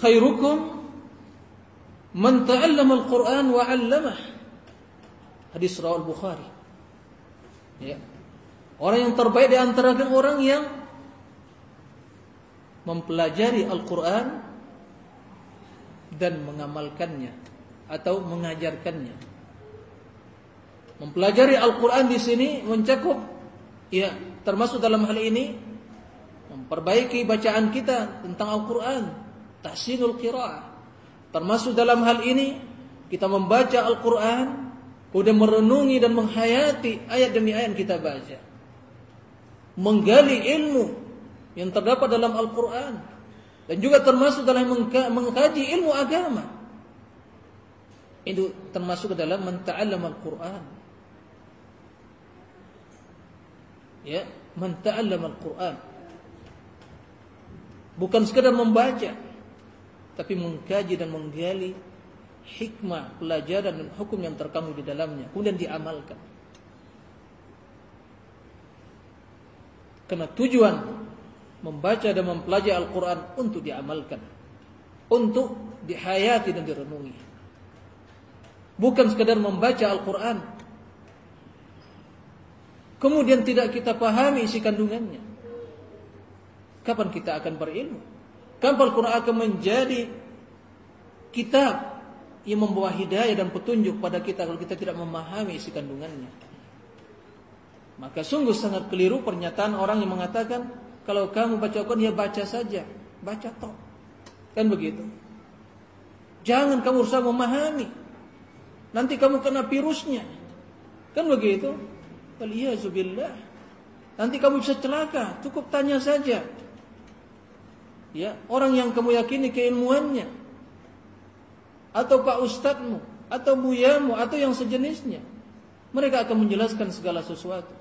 Khairukum man ta'allama al-Quran wa 'allamah. Hadis rawal Bukhari. Ya. Orang yang terbaik di antara orang yang mempelajari Al-Quran dan mengamalkannya atau mengajarkannya. Mempelajari Al-Quran di sini mencakup ya termasuk dalam hal ini memperbaiki bacaan kita tentang Al-Quran, tahsinul qiraah. Termasuk dalam hal ini kita membaca Al-Quran, kemudian merenungi dan menghayati ayat demi ayat yang kita baca. Menggali ilmu yang terdapat dalam Al-Quran. Dan juga termasuk dalam mengkaji ilmu agama. Itu termasuk dalam menta'allam Al-Quran. Ya man ta'allama al-Qur'an. Bukan sekadar membaca tapi mengkaji dan menggali hikmah, pelajaran dan hukum yang terkandung di dalamnya kemudian diamalkan. Karena tujuan membaca dan mempelajari Al-Quran untuk diamalkan untuk dihayati dan direnungi. Bukan sekadar membaca Al-Quran kemudian tidak kita pahami isi kandungannya. Kapan kita akan berilmu? Kapan Al-Quran akan menjadi kitab yang membawa hidayah dan petunjuk pada kita kalau kita tidak memahami isi kandungannya. Maka sungguh sangat keliru pernyataan orang yang mengatakan kalau kamu baca Al-Quran ya baca saja, baca toh. Kan begitu. Jangan kamu berusaha memahami. Nanti kamu kena virusnya. Kan begitu? Waliyazubillah. Nanti kamu bisa celaka. Cukup tanya saja. Ya, orang yang kamu yakini keilmuannya. Atau pak ustadzmu. Atau buyamu. Atau yang sejenisnya. Mereka akan menjelaskan segala sesuatu.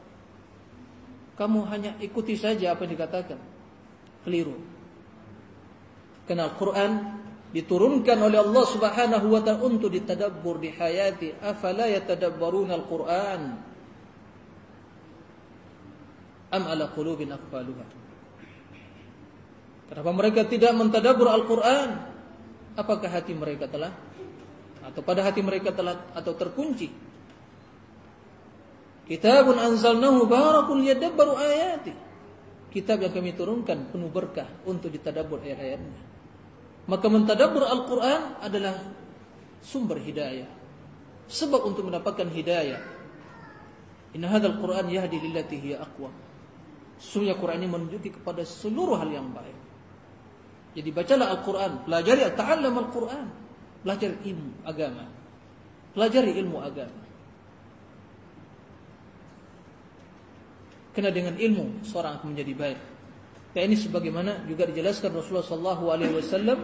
Kamu hanya ikuti saja apa yang dikatakan. Keliru. Karena Al-Quran diturunkan oleh Allah Subhanahu wa taala untuk ditadabbur di hayati afala yatadabbaruna al-Qur'an am ala qulubin aqfaluha Kenapa mereka tidak mentadabbur Al-Qur'an apakah hati mereka telah atau pada hati mereka telah atau terkunci Kitabun anzalnahu barakul yadabbaru ayati Kitab yang kami turunkan penuh berkah untuk ditadabbur ayat-ayatnya maka mentadabur Al-Quran adalah sumber hidayah. Sebab untuk mendapatkan hidayah. Inna hadal Quran yahdi lillati hiya aqwa. Sungguh Quran ini menunjuki kepada seluruh hal yang baik. Jadi bacalah Al-Quran, pelajari ta'allam Al-Quran, belajar ilmu agama, pelajari ilmu agama. Karena dengan ilmu seorang akan menjadi baik. Dan ini sebagaimana juga dijelaskan Rasulullah sallallahu alaihi wasallam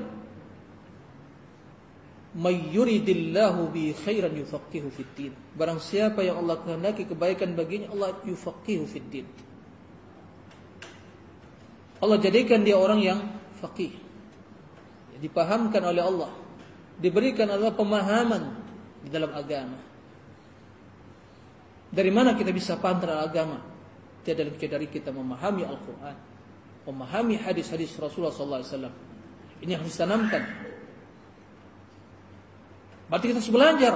may yuridillahu bi khairan yufaqihu fid din. Barang siapa yang Allah kehendaki kebaikan baginya, Allah yufaqihu fid din. Allah jadikan dia orang yang faqih. Dipahamkan oleh Allah, diberikan Allah pemahaman di dalam agama. Dari mana kita bisa paham tentang agama? Tidak dari kita memahami Al-Quran memahami hadis-hadis Rasulullah SAW. Ini harus ditanamkan. Berarti kita harus belajar.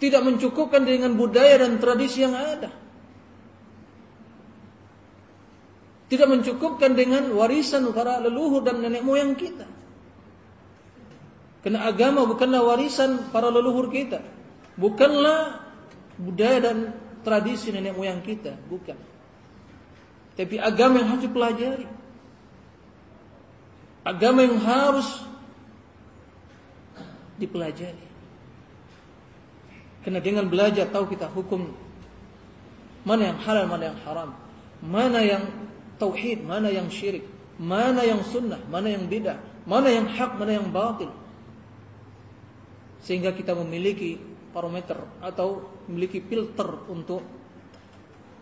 Tidak mencukupkan dengan budaya dan tradisi yang ada. Tidak mencukupkan dengan warisan para leluhur dan nenek moyang kita. Karena agama bukanlah warisan para leluhur kita. Bukanlah budaya dan tradisi nenek moyang kita. Bukan. Tapi agama yang harus dipelajari. Agama yang harus dipelajari. Karena dengan belajar tahu kita hukum mana yang halal, mana yang haram, mana yang tauhid, mana yang syirik, mana yang sunnah, mana yang bidah, mana yang hak, mana yang batil. Sehingga kita memiliki parameter atau memiliki filter untuk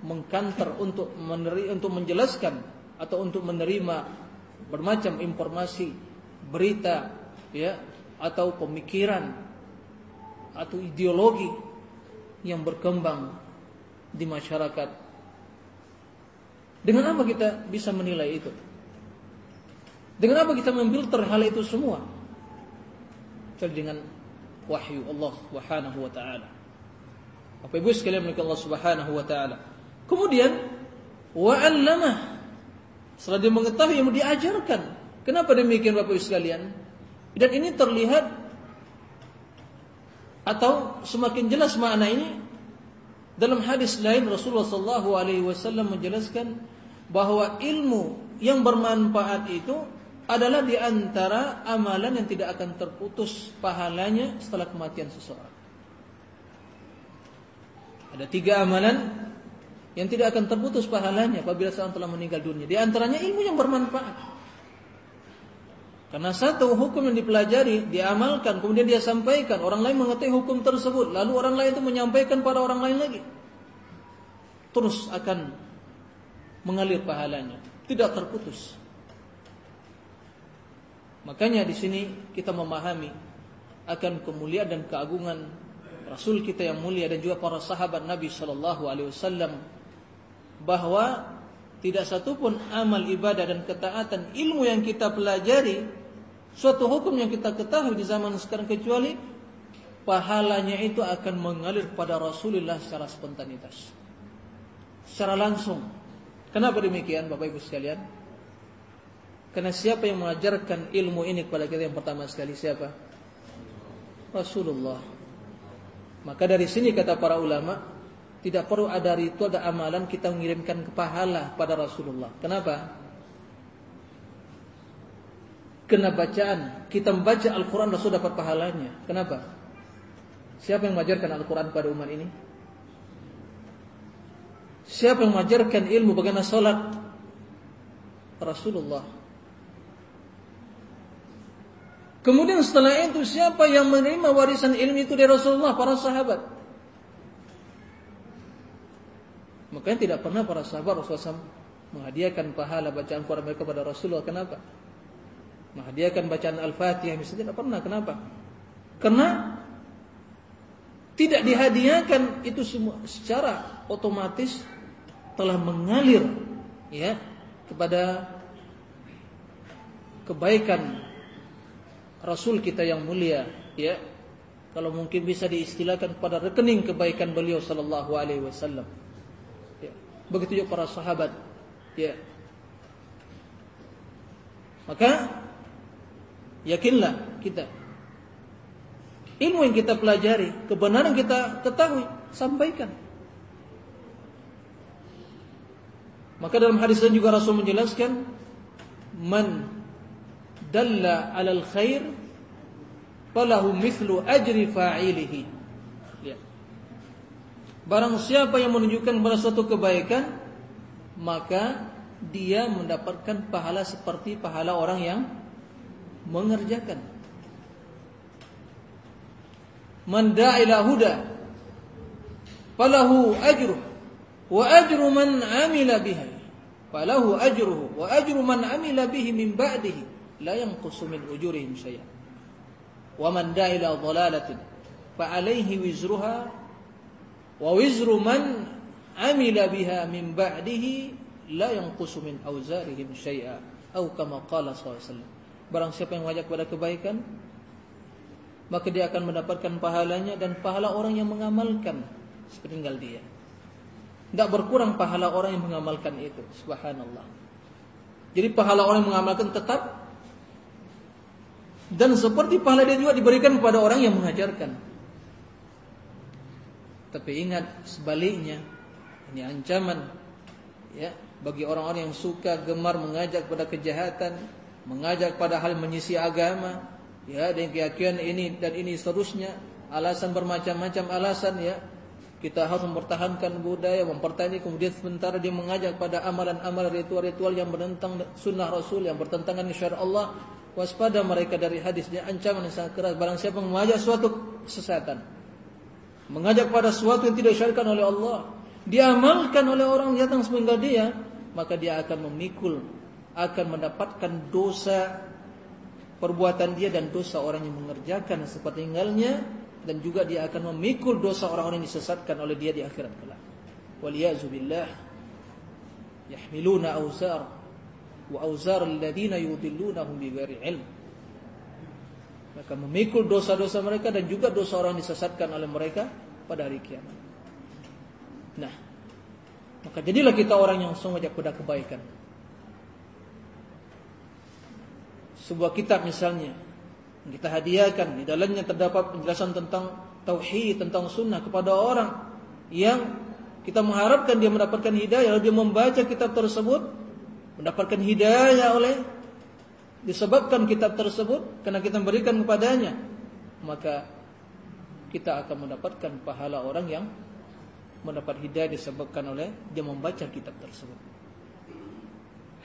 mengkanter untuk meneri, untuk menjelaskan atau untuk menerima bermacam informasi, berita, ya, atau pemikiran atau ideologi yang berkembang di masyarakat. Dengan apa kita bisa menilai itu? Dengan apa kita memfilter hal itu semua? Dengan wahyu Allah Subhanahu wa taala. Apa Ibu sekalian menikah Allah Subhanahu wa taala. Kemudian wa'allamah. Setelah dia mengetahui yang diajarkan. Kenapa demikian Bapak Ibu sekalian? Dan ini terlihat atau semakin jelas makna ini dalam hadis lain Rasulullah sallallahu alaihi wasallam menjelaskan bahwa ilmu yang bermanfaat itu adalah di antara amalan yang tidak akan terputus pahalanya setelah kematian seseorang. Ada tiga amalan yang tidak akan terputus pahalanya apabila seorang telah meninggal dunia. Di antaranya ilmu yang bermanfaat. Karena satu hukum yang dipelajari, diamalkan, kemudian dia sampaikan, orang lain mengetahui hukum tersebut, lalu orang lain itu menyampaikan pada orang lain lagi. Terus akan mengalir pahalanya, tidak terputus. Makanya di sini kita memahami akan kemuliaan dan keagungan Rasul kita yang mulia dan juga para sahabat Nabi Shallallahu Alaihi Wasallam bahwa tidak satupun amal ibadah dan ketaatan ilmu yang kita pelajari suatu hukum yang kita ketahui di zaman sekarang kecuali pahalanya itu akan mengalir kepada Rasulullah secara spontanitas secara langsung kenapa demikian Bapak Ibu sekalian karena siapa yang mengajarkan ilmu ini kepada kita yang pertama sekali siapa Rasulullah. Maka dari sini kata para ulama, tidak perlu ada ritual ada amalan kita mengirimkan ke pahala pada Rasulullah. Kenapa? Kena bacaan, kita membaca Al-Quran Rasul dapat pahalanya. Kenapa? Siapa yang mengajarkan Al-Quran pada umat ini? Siapa yang mengajarkan ilmu bagaimana sholat? Rasulullah. Kemudian setelah itu siapa yang menerima warisan ilmu itu dari Rasulullah? Para sahabat. Makanya tidak pernah para sahabat Rasulullah SAW menghadiahkan pahala bacaan Quran mereka pada Rasulullah. Kenapa? Menghadiahkan bacaan Al-Fatihah misalnya tidak pernah. Kenapa? Karena tidak dihadiahkan itu semua secara otomatis telah mengalir ya kepada kebaikan Rasul kita yang mulia, ya. Kalau mungkin bisa diistilahkan pada rekening kebaikan beliau sallallahu alaihi wasallam. Ya. Begitu juga para sahabat, ya. Maka yakinlah kita ilmu yang kita pelajari, kebenaran kita ketahui, sampaikan. Maka dalam hadis lain juga Rasul menjelaskan man dalla 'alal khair falahu mithlu ajri fa'ilihi. Ya. Barang siapa yang menunjukkan pada suatu kebaikan, maka dia mendapatkan pahala seperti pahala orang yang mengerjakan. Man da'ila huda falahu ajru wa ajru man amila biha falahu ajruhu. Wa ajru man amila bihi min ba'dihi. La yanqusu min ujurihim syai'a. Wa man da'a ila dhalalatin. Fa alaihi wizruha. Wa wizru man amila biha min ba'dihi. La yanqusu min auzarihim syai'a. Atau kama qala sallallahu Barang siapa yang mengajak kepada kebaikan maka dia akan mendapatkan pahalanya dan pahala orang yang mengamalkan sepeninggal dia. Tidak berkurang pahala orang yang mengamalkan itu. Subhanallah. Jadi pahala orang yang mengamalkan tetap dan seperti pahala dia juga diberikan kepada orang yang mengajarkan. Tapi ingat sebaliknya ini ancaman ya bagi orang-orang yang suka gemar mengajak pada kejahatan, mengajak pada hal menyisi agama, ya dan keyakinan ini dan ini seterusnya, alasan bermacam-macam alasan ya. Kita harus mempertahankan budaya, mempertahankan kemudian sementara dia mengajak pada amalan-amalan ritual-ritual yang menentang sunnah Rasul yang bertentangan dengan syariat Allah, waspada mereka dari hadisnya ancaman yang sangat keras. Barang siapa mengajak suatu kesesatan mengajak pada suatu yang tidak disyariatkan oleh Allah diamalkan oleh orang yang datang sepeninggal dia maka dia akan memikul akan mendapatkan dosa perbuatan dia dan dosa orang yang mengerjakan seperti tinggalnya dan juga dia akan memikul dosa orang-orang yang disesatkan oleh dia di akhirat kelak waliyazubillah yahmiluna awzar wa auzar alladziina yudillunahum bighairi ilm. Maka memikul dosa-dosa mereka dan juga dosa orang disesatkan oleh mereka pada hari kiamat. Nah, maka jadilah kita orang yang mengajak pada kebaikan. Sebuah kitab misalnya yang kita hadiahkan di dalamnya terdapat penjelasan tentang tauhid, tentang sunnah kepada orang yang kita mengharapkan dia mendapatkan hidayah dia membaca kitab tersebut mendapatkan hidayah oleh disebabkan kitab tersebut karena kita memberikan kepadanya maka kita akan mendapatkan pahala orang yang mendapat hidayah disebabkan oleh dia membaca kitab tersebut.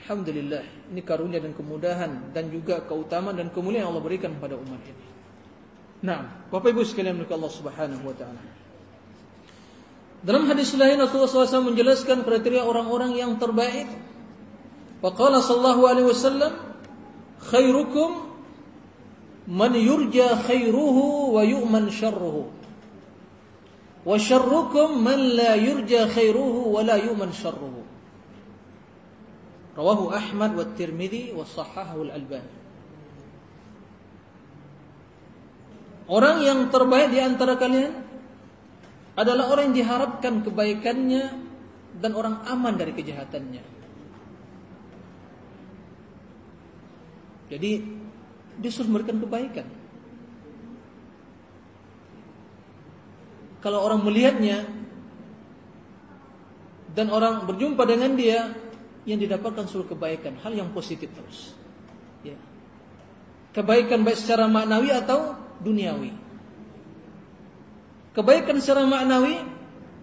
Alhamdulillah, ini karunia dan kemudahan dan juga keutamaan dan kemuliaan Allah berikan kepada umat ini. Nah, Bapak Ibu sekalian milik Allah Subhanahu wa taala. Dalam hadis lain Rasulullah SAW menjelaskan kriteria orang-orang yang terbaik. Faqala sallallahu alaihi wasallam, khairukum man yurja khairuhu wa yu'man syarruhu. Wa syarrukum man la yurja khairuhu wa la yu'man syarruhu. Rawahu Ahmad wa Tirmidzi wa sahahahu Al-Albani. Orang yang terbaik di antara kalian adalah orang yang diharapkan kebaikannya dan orang aman dari kejahatannya. Jadi disuruh memberikan kebaikan. Kalau orang melihatnya dan orang berjumpa dengan dia yang didapatkan seluruh kebaikan, hal yang positif terus. Ya. Kebaikan baik secara maknawi atau duniawi. Kebaikan secara maknawi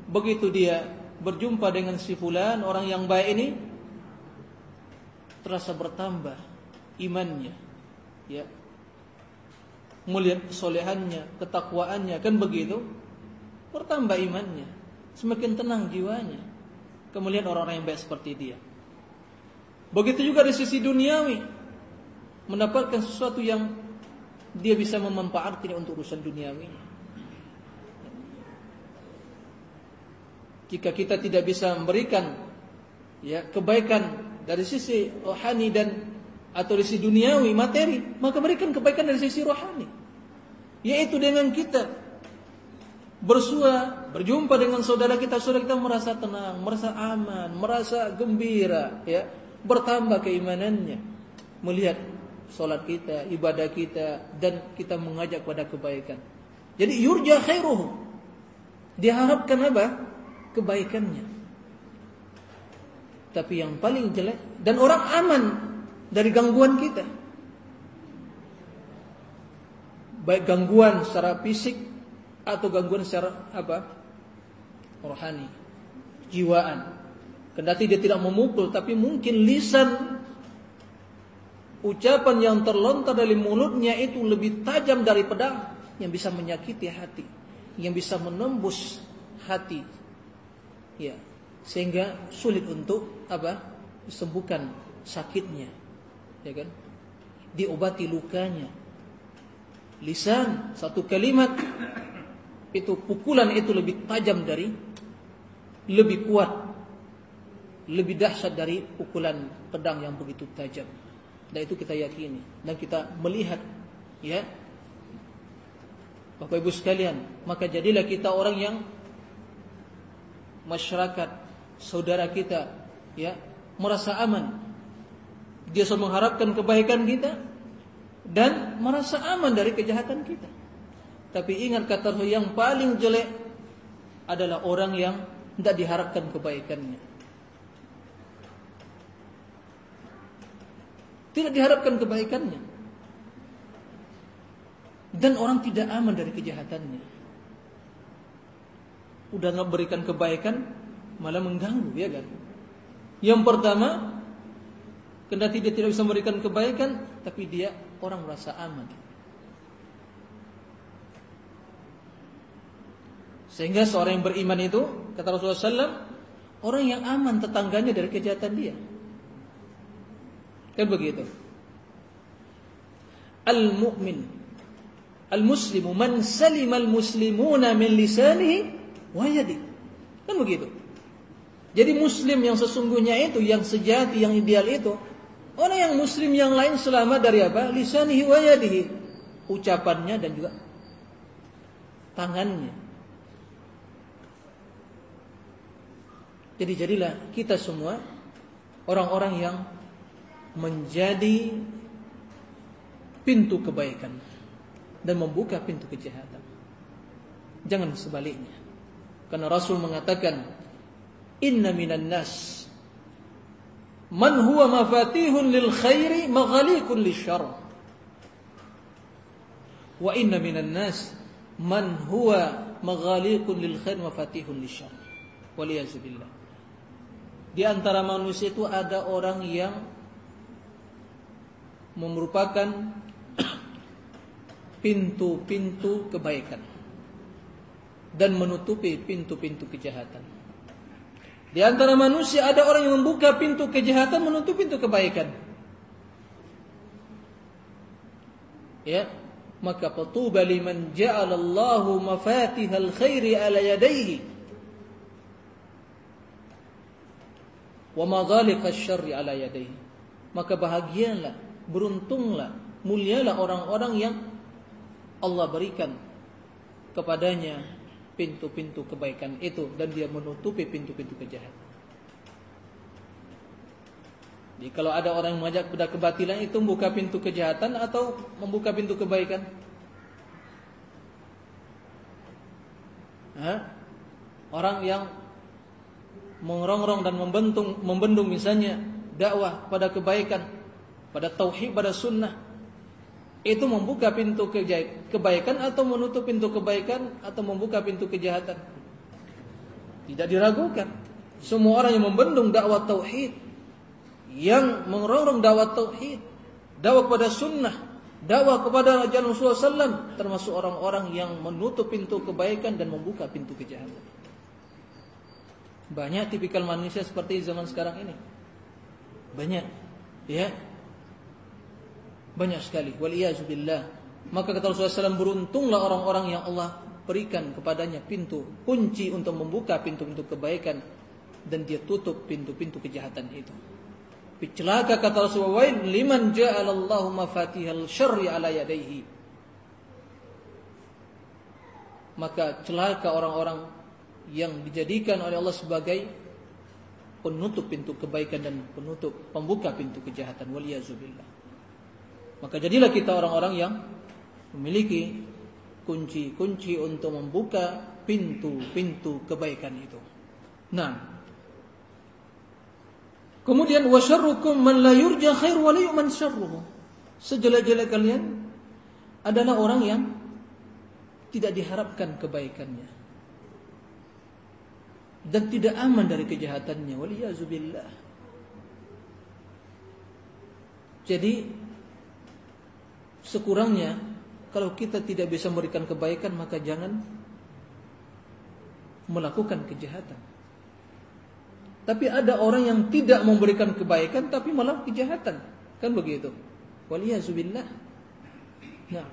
begitu dia berjumpa dengan si fulan orang yang baik ini terasa bertambah imannya. Ya. Melihat solehannya, ketakwaannya, kan begitu? Bertambah imannya, semakin tenang jiwanya. Kemudian orang-orang yang baik seperti dia. Begitu juga di sisi duniawi. Mendapatkan sesuatu yang dia bisa memanfaatkan untuk urusan duniawi. Jika kita tidak bisa memberikan ya kebaikan dari sisi rohani dan atau dari sisi duniawi materi, maka berikan kebaikan dari sisi rohani. Yaitu dengan kita bersua, berjumpa dengan saudara kita, saudara kita merasa tenang, merasa aman, merasa gembira, ya bertambah keimanannya melihat solat kita, ibadah kita dan kita mengajak pada kebaikan. Jadi yurja khairuhu. Diharapkan apa? Kebaikannya. Tapi yang paling jelek dan orang aman dari gangguan kita. Baik gangguan secara fisik atau gangguan secara apa? rohani, jiwaan. Kendati dia tidak memukul, tapi mungkin lisan ucapan yang terlontar dari mulutnya itu lebih tajam dari pedang yang bisa menyakiti hati, yang bisa menembus hati. Ya, sehingga sulit untuk apa? disembuhkan sakitnya. Ya kan? Diobati lukanya. Lisan satu kalimat itu pukulan itu lebih tajam dari lebih kuat lebih dahsyat dari pukulan pedang yang begitu tajam. Dan itu kita yakini dan kita melihat ya. Bapak Ibu sekalian, maka jadilah kita orang yang masyarakat saudara kita ya merasa aman. Dia selalu mengharapkan kebaikan kita dan merasa aman dari kejahatan kita. Tapi ingat kata yang paling jelek adalah orang yang tidak diharapkan kebaikannya. Tidak diharapkan kebaikannya. Dan orang tidak aman dari kejahatannya. Udah nggak berikan kebaikan, malah mengganggu, ya kan? Yang pertama, kendati dia tidak bisa memberikan kebaikan, tapi dia orang merasa aman. Sehingga seorang yang beriman itu, kata Rasulullah SAW, orang yang aman tetangganya dari kejahatan dia. Kan begitu. Al-mu'min Al-muslimu man salima al-muslimuna min lisanihi wa yadihi. Kan begitu. Jadi muslim yang sesungguhnya itu, yang sejati, yang ideal itu, orang yang muslim yang lain selamat dari apa? Lisanihi wa yadihi. Ucapannya dan juga tangannya. Jadi jadilah kita semua orang-orang yang menjadi pintu kebaikan dan membuka pintu kejahatan. Jangan sebaliknya. Karena Rasul mengatakan, "Inna minan nas man huwa mafatihun lil khairi maghalikun lisyarr." Wa inna minan nas man huwa maghalikun lil khair mafatihun lisyarr. Waliyazubillah. Di antara manusia itu ada orang yang merupakan pintu-pintu kebaikan dan menutupi pintu-pintu kejahatan. Di antara manusia ada orang yang membuka pintu kejahatan menutup pintu kebaikan. Ya, maka fatuba liman ja'ala Allahu mafatihal khairi ala yadayhi wa maghaliqa syarri ala yadayhi. Maka bahagialah beruntunglah, mulialah orang-orang yang Allah berikan kepadanya pintu-pintu kebaikan itu dan dia menutupi pintu-pintu kejahatan. Jadi kalau ada orang yang mengajak pada kebatilan itu membuka pintu kejahatan atau membuka pintu kebaikan? Orang yang mengerongrong dan membendung misalnya dakwah pada kebaikan, pada tauhid, pada sunnah, itu membuka pintu kebaikan atau menutup pintu kebaikan atau membuka pintu kejahatan. Tidak diragukan. Semua orang yang membendung dakwah tauhid, yang mengerongrong dakwah tauhid, dakwah kepada sunnah, dakwah kepada jalan Rasulullah SAW, termasuk orang-orang yang menutup pintu kebaikan dan membuka pintu kejahatan. Banyak tipikal manusia seperti zaman sekarang ini. Banyak. Ya. Banyak sekali. Waliyazubillah. Maka kata Rasulullah SAW, beruntunglah orang-orang yang Allah berikan kepadanya pintu, kunci untuk membuka pintu-pintu kebaikan dan dia tutup pintu-pintu kejahatan itu. Celaka kata Rasulullah, liman ja'alallahu mafatihal syarri ala yadayhi. Maka celaka orang-orang yang dijadikan oleh Allah sebagai penutup pintu kebaikan dan penutup pembuka pintu kejahatan waliyazubillah. Maka jadilah kita orang-orang yang memiliki kunci-kunci untuk membuka pintu-pintu kebaikan itu. Nah, Kemudian wasyarrukum man la khair wa la. Sejelek-jelek kalian adalah orang yang tidak diharapkan kebaikannya dan tidak aman dari kejahatannya waliyazubillah jadi sekurangnya kalau kita tidak bisa memberikan kebaikan maka jangan melakukan kejahatan. Tapi ada orang yang tidak memberikan kebaikan tapi malah kejahatan. Kan begitu? Waliyazubillah nah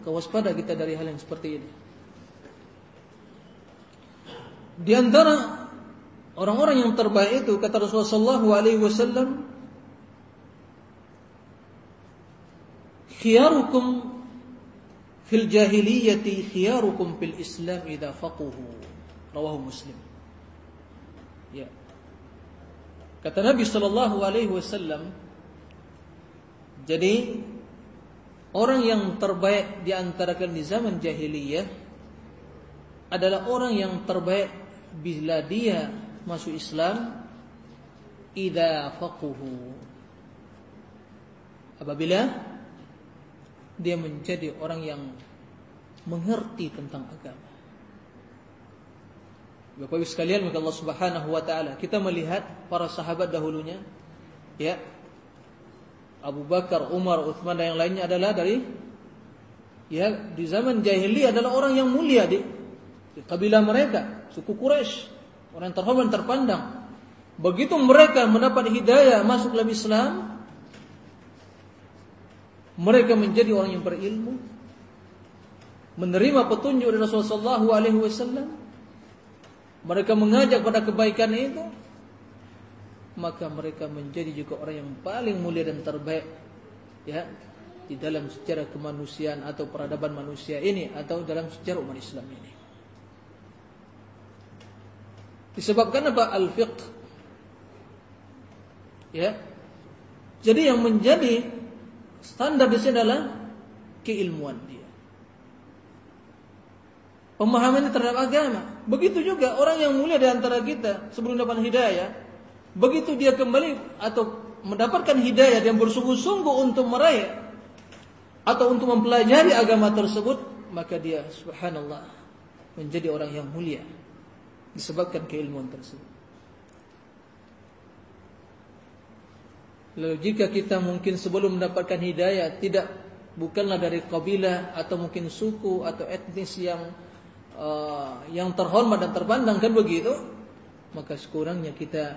maka waspada kita dari hal yang seperti ini. Di antara orang-orang yang terbaik itu kata Rasulullah sallallahu alaihi wasallam khiyarukum fil jahiliyati khiyarukum fil islam idza faquhu. Rawahu muslim. Ya. Kata Nabi sallallahu alaihi wasallam jadi orang yang terbaik di antara kalian di zaman jahiliyah adalah orang yang terbaik bila dia masuk Islam idza faquhu. Apabila dia menjadi orang yang mengerti tentang agama Bapak Ibu sekalian, maka Allah Subhanahu wa taala kita melihat para sahabat dahulunya ya Abu Bakar, Umar, Uthman dan yang lainnya adalah dari ya di zaman jahiliyah adalah orang yang mulia di, di kabilah mereka suku Quraisy, orang yang terhormat dan terpandang. Begitu mereka mendapat hidayah masuk dalam Islam, mereka menjadi orang yang berilmu, menerima petunjuk dari Rasulullah SAW, mereka mengajak pada kebaikan itu, maka mereka menjadi juga orang yang paling mulia dan terbaik, ya di dalam sejarah kemanusiaan atau peradaban manusia ini atau dalam sejarah umat Islam ini. Disebabkan apa? Al-fiqh. Ya. Jadi yang menjadi standar di sini adalah keilmuan dia. Pemahamannya terhadap agama. Begitu juga orang yang mulia di antara kita sebelum dapat hidayah, begitu dia kembali atau mendapatkan hidayah dan bersungguh-sungguh untuk meraih atau untuk mempelajari agama tersebut, maka dia subhanallah menjadi orang yang mulia disebabkan keilmuan tersebut. Lalu jika kita mungkin sebelum mendapatkan hidayah tidak bukanlah dari kabilah atau mungkin suku atau etnis yang uh, yang terhormat dan terpandang kan begitu, maka sekurangnya kita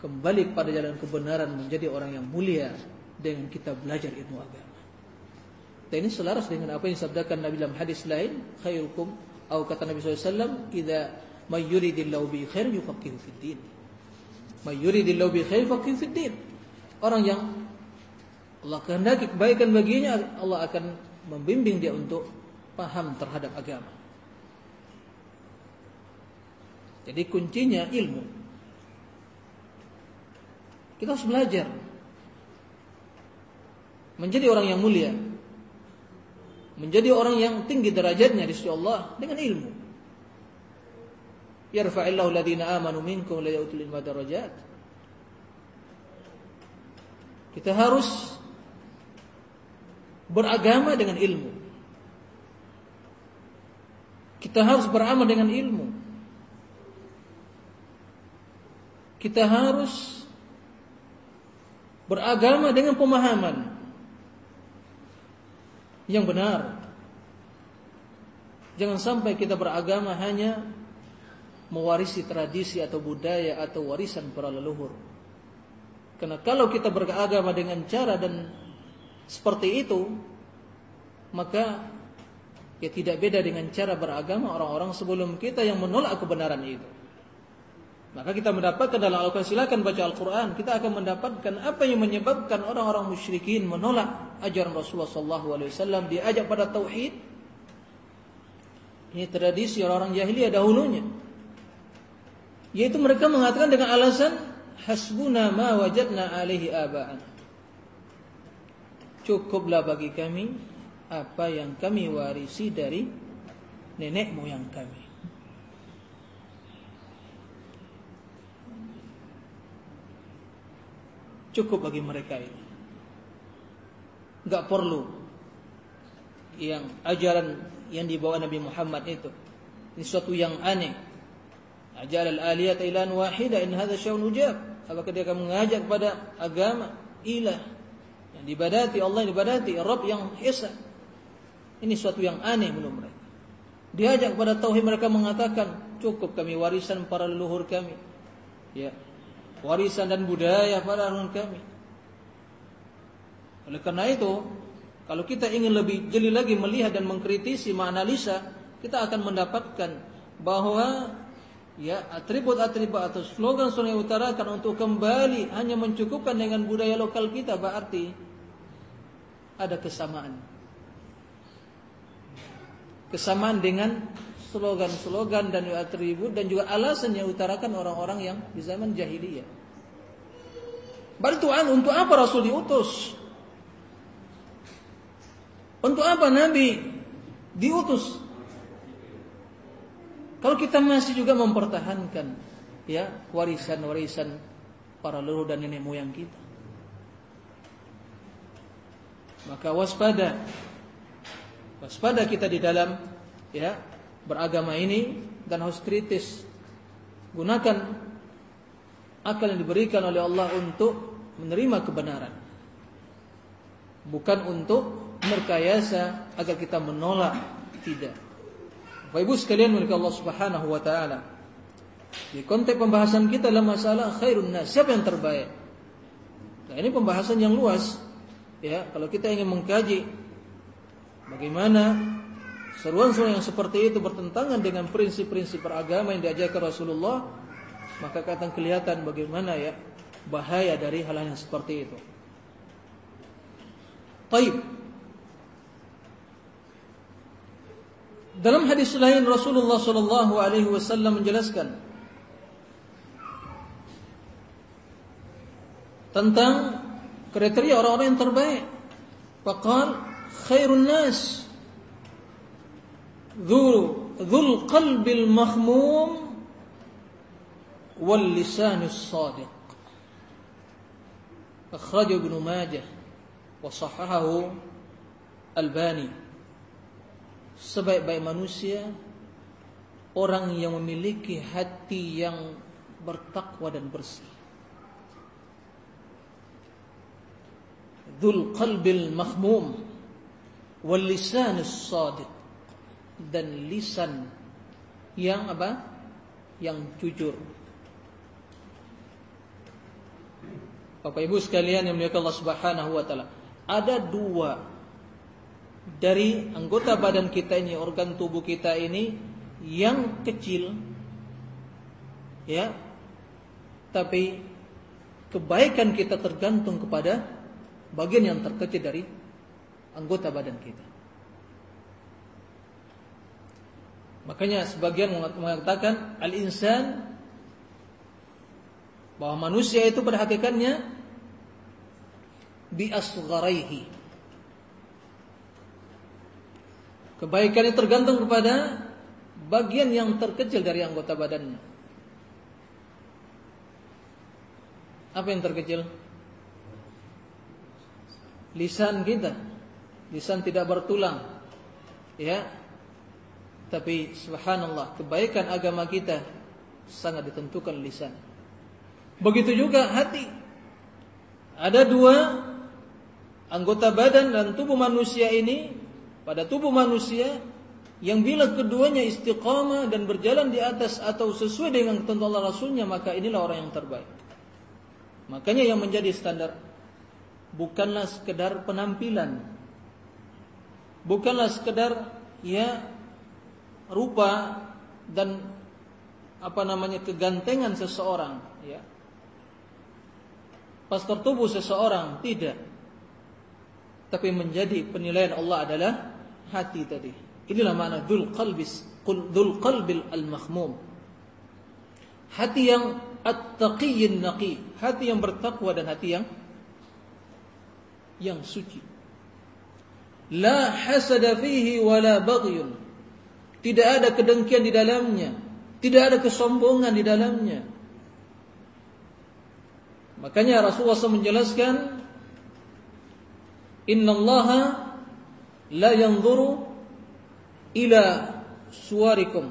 kembali pada jalan kebenaran menjadi orang yang mulia dengan kita belajar ilmu agama. Dan ini selaras dengan apa yang disabdakan Nabi dalam hadis lain, khairukum atau kata Nabi SAW, "Idza may yuridillahu bi khair yufaqihu fid din. May yuridillahu bi khair yufaqihu fid din. Orang yang Allah kehendaki kebaikan baginya, Allah akan membimbing dia untuk paham terhadap agama. Jadi kuncinya ilmu. Kita harus belajar menjadi orang yang mulia, menjadi orang yang tinggi derajatnya di sisi Allah dengan ilmu. Yarfa'illahu alladhina amanu minkum la ya'tul darajat. Kita harus beragama dengan ilmu. Kita harus beramal dengan ilmu. Kita harus beragama dengan pemahaman yang benar. Jangan sampai kita beragama hanya mewarisi tradisi atau budaya atau warisan para leluhur. Karena kalau kita beragama dengan cara dan seperti itu, maka ya tidak beda dengan cara beragama orang-orang sebelum kita yang menolak kebenaran itu. Maka kita mendapatkan dalam Al-Quran silakan baca Al-Quran kita akan mendapatkan apa yang menyebabkan orang-orang musyrikin menolak ajaran Rasulullah SAW diajak pada tauhid. Ini tradisi orang-orang jahiliyah dahulunya. Yaitu mereka mengatakan dengan alasan hasbuna ma wajadna alaihi aba'an. Cukuplah bagi kami apa yang kami warisi dari nenek moyang kami. Cukup bagi mereka ini. Gak perlu yang ajaran yang dibawa Nabi Muhammad itu. Ini sesuatu yang aneh. Ajal al-aliyat ilan wahida in hadha syawun ujab. Apakah dia akan mengajak kepada agama ilah yang dibadati Allah yang dibadati Rabb yang esa. Ini sesuatu yang aneh menurut mereka. Diajak kepada tauhid mereka mengatakan cukup kami warisan para leluhur kami. Ya, warisan dan budaya para leluhur kami. Oleh karena itu, kalau kita ingin lebih jeli lagi melihat dan mengkritisi, menganalisa, kita akan mendapatkan bahwa ya atribut-atribut atau slogan-slogan yang utarakan untuk kembali hanya mencukupkan dengan budaya lokal kita berarti ada kesamaan. Kesamaan dengan slogan-slogan dan atribut dan juga alasan yang utarakan orang-orang yang di zaman jahiliyah. Bantuan untuk apa Rasul diutus? Untuk apa Nabi diutus? Kalau kita masih juga mempertahankan ya warisan-warisan para leluhur dan nenek moyang kita. Maka waspada waspada kita di dalam ya beragama ini dan harus kritis. Gunakan akal yang diberikan oleh Allah untuk menerima kebenaran. Bukan untuk merkayasa agar kita menolak, tidak. Bapak Ibu sekalian milik Allah Subhanahu wa taala. Di konteks pembahasan kita dalam masalah khairun nas, siapa yang terbaik? Nah, ini pembahasan yang luas. Ya, kalau kita ingin mengkaji bagaimana seruan-seruan yang seperti itu bertentangan dengan prinsip-prinsip beragama yang diajarkan Rasulullah, maka akan kelihatan bagaimana ya bahaya dari hal-hal yang seperti itu. Taib. Dalam hadis lain Rasulullah sallallahu alaihi wasallam menjelaskan tentang kriteria orang-orang yang terbaik. Faqal khairun nas ذو ذو القلب المخموم واللسان الصادق أخرج ابن ماجه وصححه Albani Sebaik-baik manusia orang yang memiliki hati yang bertakwa dan bersih Dhul qalbil mahmum wal lisanus sadiq dan lisan yang apa? Yang jujur. Bapak Ibu sekalian yang mulia Allah Subhanahu wa taala, ada dua dari anggota badan kita ini, organ tubuh kita ini yang kecil ya. Tapi kebaikan kita tergantung kepada bagian yang terkecil dari anggota badan kita. Makanya sebagian mengatakan al-insan bahwa manusia itu pada hakikatnya bi asgharaihi. Kebaikan itu tergantung kepada bagian yang terkecil dari anggota badannya. Apa yang terkecil? Lisan kita. Lisan tidak bertulang. Ya. Tapi subhanallah, kebaikan agama kita sangat ditentukan lisan. Begitu juga hati. Ada dua anggota badan dan tubuh manusia ini pada tubuh manusia yang bila keduanya istiqamah dan berjalan di atas atau sesuai dengan ketentuan Allah Rasulnya maka inilah orang yang terbaik. Makanya yang menjadi standar bukanlah sekedar penampilan, bukanlah sekedar ya rupa dan apa namanya kegantengan seseorang, ya. Pastor tubuh seseorang tidak, tapi menjadi penilaian Allah adalah hati tadi. Inilah makna dul qalbis dul qalbil al mahmum. Hati yang at-taqiyyin naqi, hati yang bertakwa dan hati yang yang suci. La hasada fihi wala baghyun. Tidak ada kedengkian di dalamnya, tidak ada kesombongan di dalamnya. Makanya Rasulullah SAW menjelaskan Inna Allah la yanzuru ila suwarikum.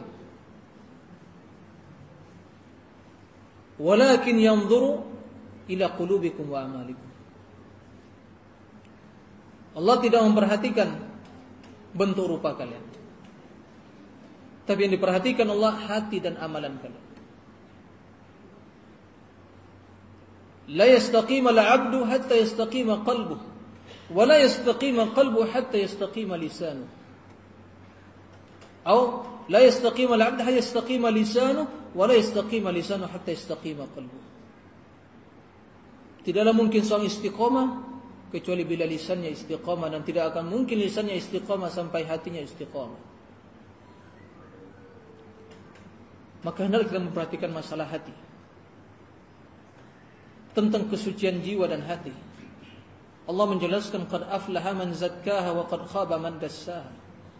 Walakin yanzuru ila qulubikum wa amalikum. Allah tidak memperhatikan bentuk rupa kalian. Tapi yang diperhatikan Allah hati dan amalan kalian. La yastaqima al-'abdu hatta yastaqima qalbuhu la yastaqima qalbuhu hatta yastaqima lisanuhu atau la yastaqima al-'abdu hatta yastaqima lisanuhu wala yastaqima lisanu hatta yastaqima qalbu. Tidaklah mungkin seorang istiqamah kecuali bila lisannya istiqamah dan tidak akan mungkin lisannya istiqamah sampai hatinya istiqamah. Maka hendaklah kita memperhatikan masalah hati. Tentang kesucian jiwa dan hati. Allah menjelaskan qad aflaha man zakkaha wa qad khaba man dassaha.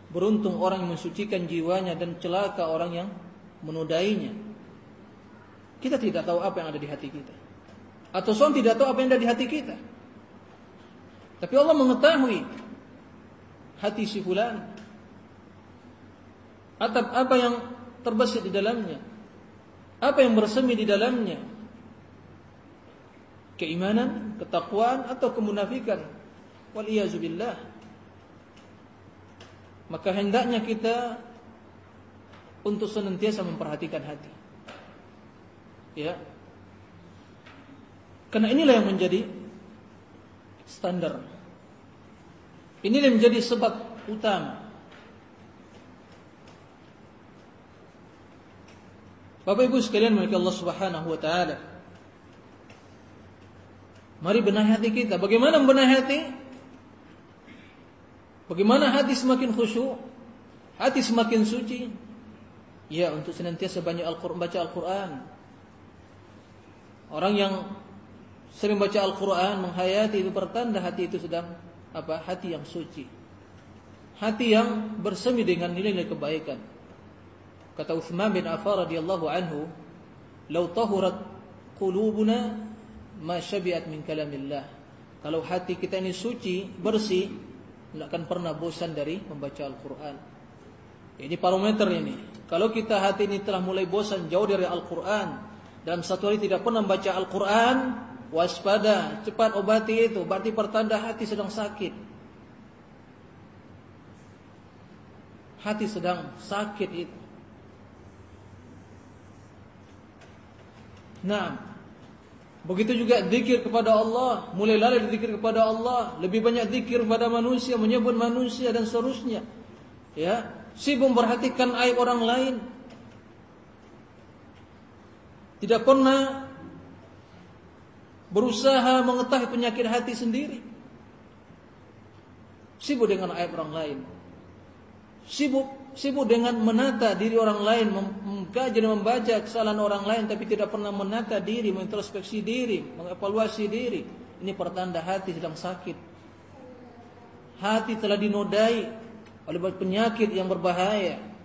Beruntung orang yang mensucikan jiwanya dan celaka orang yang menodainya. Kita tidak tahu apa yang ada di hati kita. Atau seorang tidak tahu apa yang ada di hati kita. Tapi Allah mengetahui hati si fulan. Atau apa yang terbesit di dalamnya. Apa yang bersemi di dalamnya. Keimanan, ketakwaan atau kemunafikan. Waliyazubillah. Maka hendaknya kita untuk senantiasa memperhatikan hati. Ya. Karena inilah yang menjadi standar. Inilah yang menjadi sebab utama. Bapak Ibu sekalian memiliki Allah Subhanahu wa taala. Mari benahi hati kita. Bagaimana membenahi hati? Bagaimana hati semakin khusyuk? Hati semakin suci? Ya untuk senantiasa banyak Al-Quran baca Al-Quran. Orang yang sering baca Al-Quran menghayati itu pertanda hati itu sedang apa? Hati yang suci. Hati yang bersemi dengan nilai-nilai kebaikan. Kata Uthman bin Affan radhiyallahu anhu, "Lau tahurat qulubuna ma syabi'at min kalamillah." Kalau hati kita ini suci, bersih, tidak akan pernah bosan dari membaca Al-Quran. Ini parameter ini. Kalau kita hati ini telah mulai bosan jauh dari Al-Quran dalam satu hari tidak pernah membaca Al-Quran, waspada, cepat obati itu. Berarti pertanda hati sedang sakit. Hati sedang sakit itu. Nah, begitu juga zikir kepada Allah, mulai lalai zikir kepada Allah, lebih banyak zikir kepada manusia, menyebut manusia dan seterusnya. Ya, sibuk memperhatikan aib orang lain. Tidak pernah berusaha mengetahui penyakit hati sendiri. Sibuk dengan aib orang lain. Sibuk sibuk dengan menata diri orang lain, mengkaji dan membaca kesalahan orang lain tapi tidak pernah menata diri, mengintrospeksi diri, mengevaluasi diri. Ini pertanda hati sedang sakit. Hati telah dinodai oleh penyakit yang berbahaya.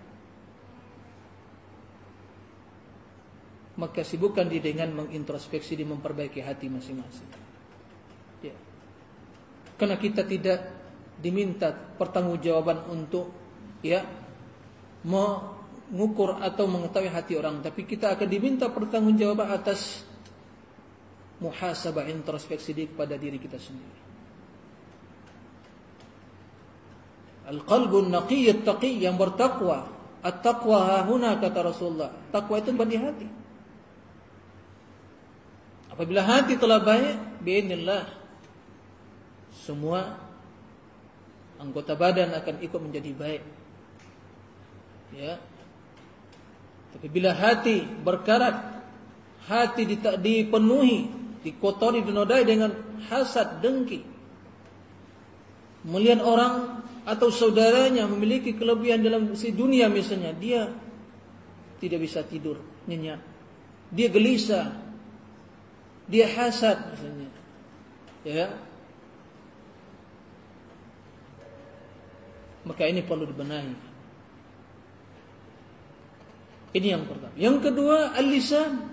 maka sibukkan diri dengan mengintrospeksi di memperbaiki hati masing-masing. Ya. Karena kita tidak diminta pertanggungjawaban untuk ya mengukur atau mengetahui hati orang, tapi kita akan diminta pertanggungjawaban atas muhasabah introspeksi diri kepada diri kita sendiri. Al-qalbun naqiyyat taqi yang bertakwa. At-taqwa hahuna kata Rasulullah. Takwa itu di hati. Apabila hati telah baik, biinillah semua anggota badan akan ikut menjadi baik. Ya. Tapi bila hati berkarat, hati dipenuhi, dikotori, dinodai dengan hasad, dengki. Melihat orang atau saudaranya memiliki kelebihan dalam si dunia misalnya, dia tidak bisa tidur, nyenyak. Dia gelisah, dia hasad misalnya. Ya. Maka ini perlu dibenahi. Ini yang pertama. Yang kedua, al-lisan.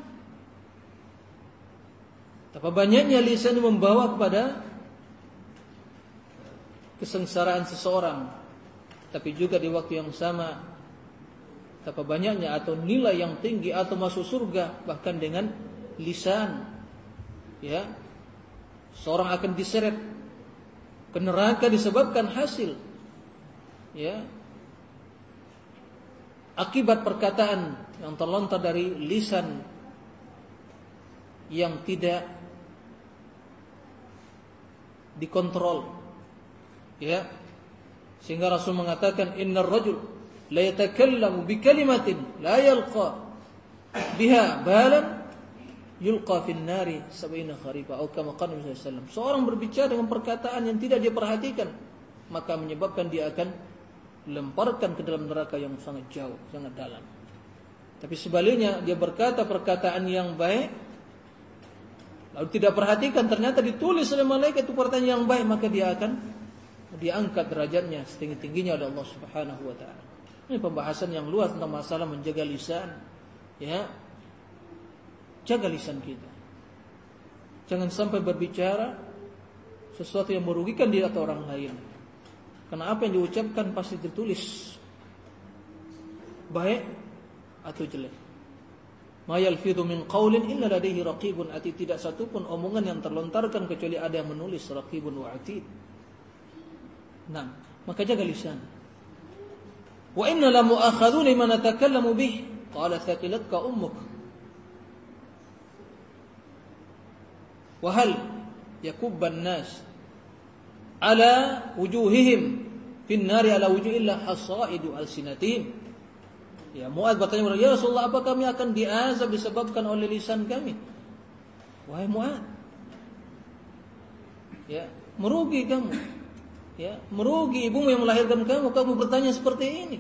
Apa banyaknya lisan membawa kepada kesengsaraan seseorang. Tapi juga di waktu yang sama Betapa banyaknya atau nilai yang tinggi Atau masuk surga Bahkan dengan lisan ya seorang akan diseret ke neraka disebabkan hasil ya akibat perkataan yang terlontar dari lisan yang tidak dikontrol ya sehingga Rasul mengatakan innar rajul la yatakallamu bi kalimatin la yalqa biha balan yulqa fin nari sab'ina kharifa atau kama qala Nabi sallallahu Seorang berbicara dengan perkataan yang tidak dia perhatikan, maka menyebabkan dia akan lemparkan ke dalam neraka yang sangat jauh, sangat dalam. Tapi sebaliknya dia berkata perkataan yang baik lalu tidak perhatikan ternyata ditulis oleh malaikat itu perkataan yang baik maka dia akan diangkat derajatnya setinggi-tingginya oleh Allah Subhanahu wa taala. Ini pembahasan yang luas tentang masalah menjaga lisan ya Jaga lisan kita. Jangan sampai berbicara sesuatu yang merugikan diri atau orang lain. Karena apa yang diucapkan pasti ditulis. Baik atau jelek. Ma yalfidhu min qawlin illa ladaihi raqibun atid. Tidak satu pun omongan yang terlontarkan kecuali ada yang menulis raqibun wa atid. Nah, maka jaga lisan. Wa inna la mu'akhadhu liman natakallamu bih. Qala thaqilatka ummuk. Wahal yakubban nas ala wujuhihim fin nari ala wujuh illa hasaidu alsinatihim. Ya Muad bertanya Ya Rasulullah apa kami akan diazab disebabkan oleh lisan kami? Wahai Muad. Ya, merugi kamu. Ya, merugi ibumu yang melahirkan kamu, kamu bertanya seperti ini.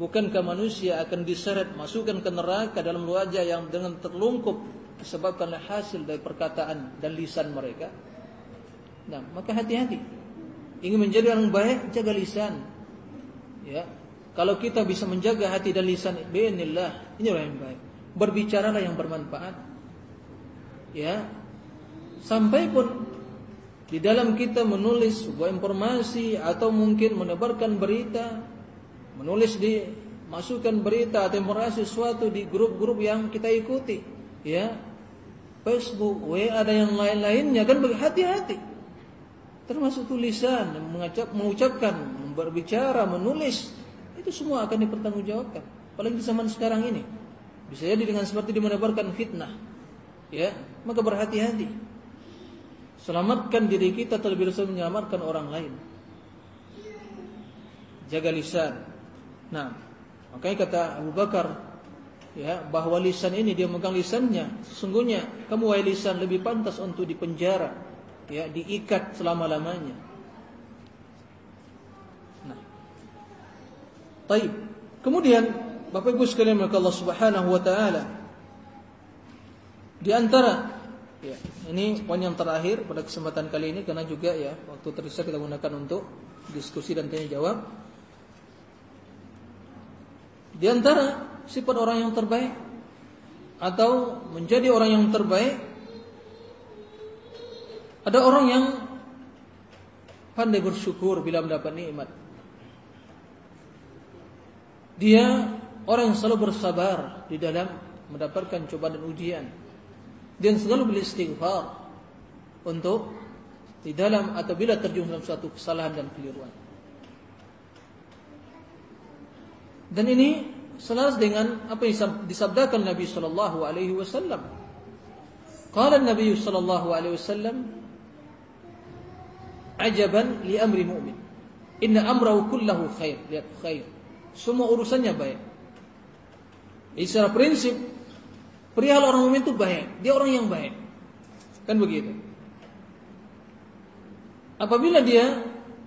Bukankah manusia akan diseret masukkan ke neraka dalam wajah yang dengan terlungkup disebabkan hasil dari perkataan dan lisan mereka. Nah, maka hati-hati. Ingin menjadi orang baik, jaga lisan. Ya. Kalau kita bisa menjaga hati dan lisan, bismillah, ini orang yang baik. Berbicaralah yang bermanfaat. Ya. Sampai pun di dalam kita menulis sebuah informasi atau mungkin menebarkan berita, menulis di masukkan berita atau informasi sesuatu di grup-grup yang kita ikuti, ya Facebook, WA ada yang lain-lainnya kan berhati-hati. Termasuk tulisan, mengacap, mengucapkan, berbicara, menulis, itu semua akan dipertanggungjawabkan. Apalagi di zaman sekarang ini. Bisa jadi dengan seperti menebarkan fitnah. Ya, maka berhati-hati. Selamatkan diri kita terlebih dahulu menyelamatkan orang lain. Jaga lisan. Nah, makanya kata Abu Bakar ya bahwa lisan ini dia megang lisannya sesungguhnya kamu wahai lisan lebih pantas untuk dipenjara ya diikat selama-lamanya. Nah. Baik kemudian Bapak Ibu sekalian maka Allah Subhanahu wa taala di antara ya ini poin yang terakhir pada kesempatan kali ini karena juga ya waktu tersisa kita gunakan untuk diskusi dan tanya jawab. Di antara sifat orang yang terbaik atau menjadi orang yang terbaik ada orang yang pandai bersyukur bila mendapat nikmat. Dia orang yang selalu bersabar di dalam mendapatkan cobaan dan ujian. Dan selalu beristighfar untuk di dalam atau bila terjun dalam suatu kesalahan dan keliruan. Dan ini selaras dengan apa yang disabdakan Nabi sallallahu alaihi wasallam. Qala Nabi sallallahu alaihi wasallam ajaban li amri mu'min. Inna amrahu kullahu khair. Lihat khair. Semua urusannya baik. Jadi secara prinsip perihal orang mukmin itu baik. Dia orang yang baik. Kan begitu. Apabila dia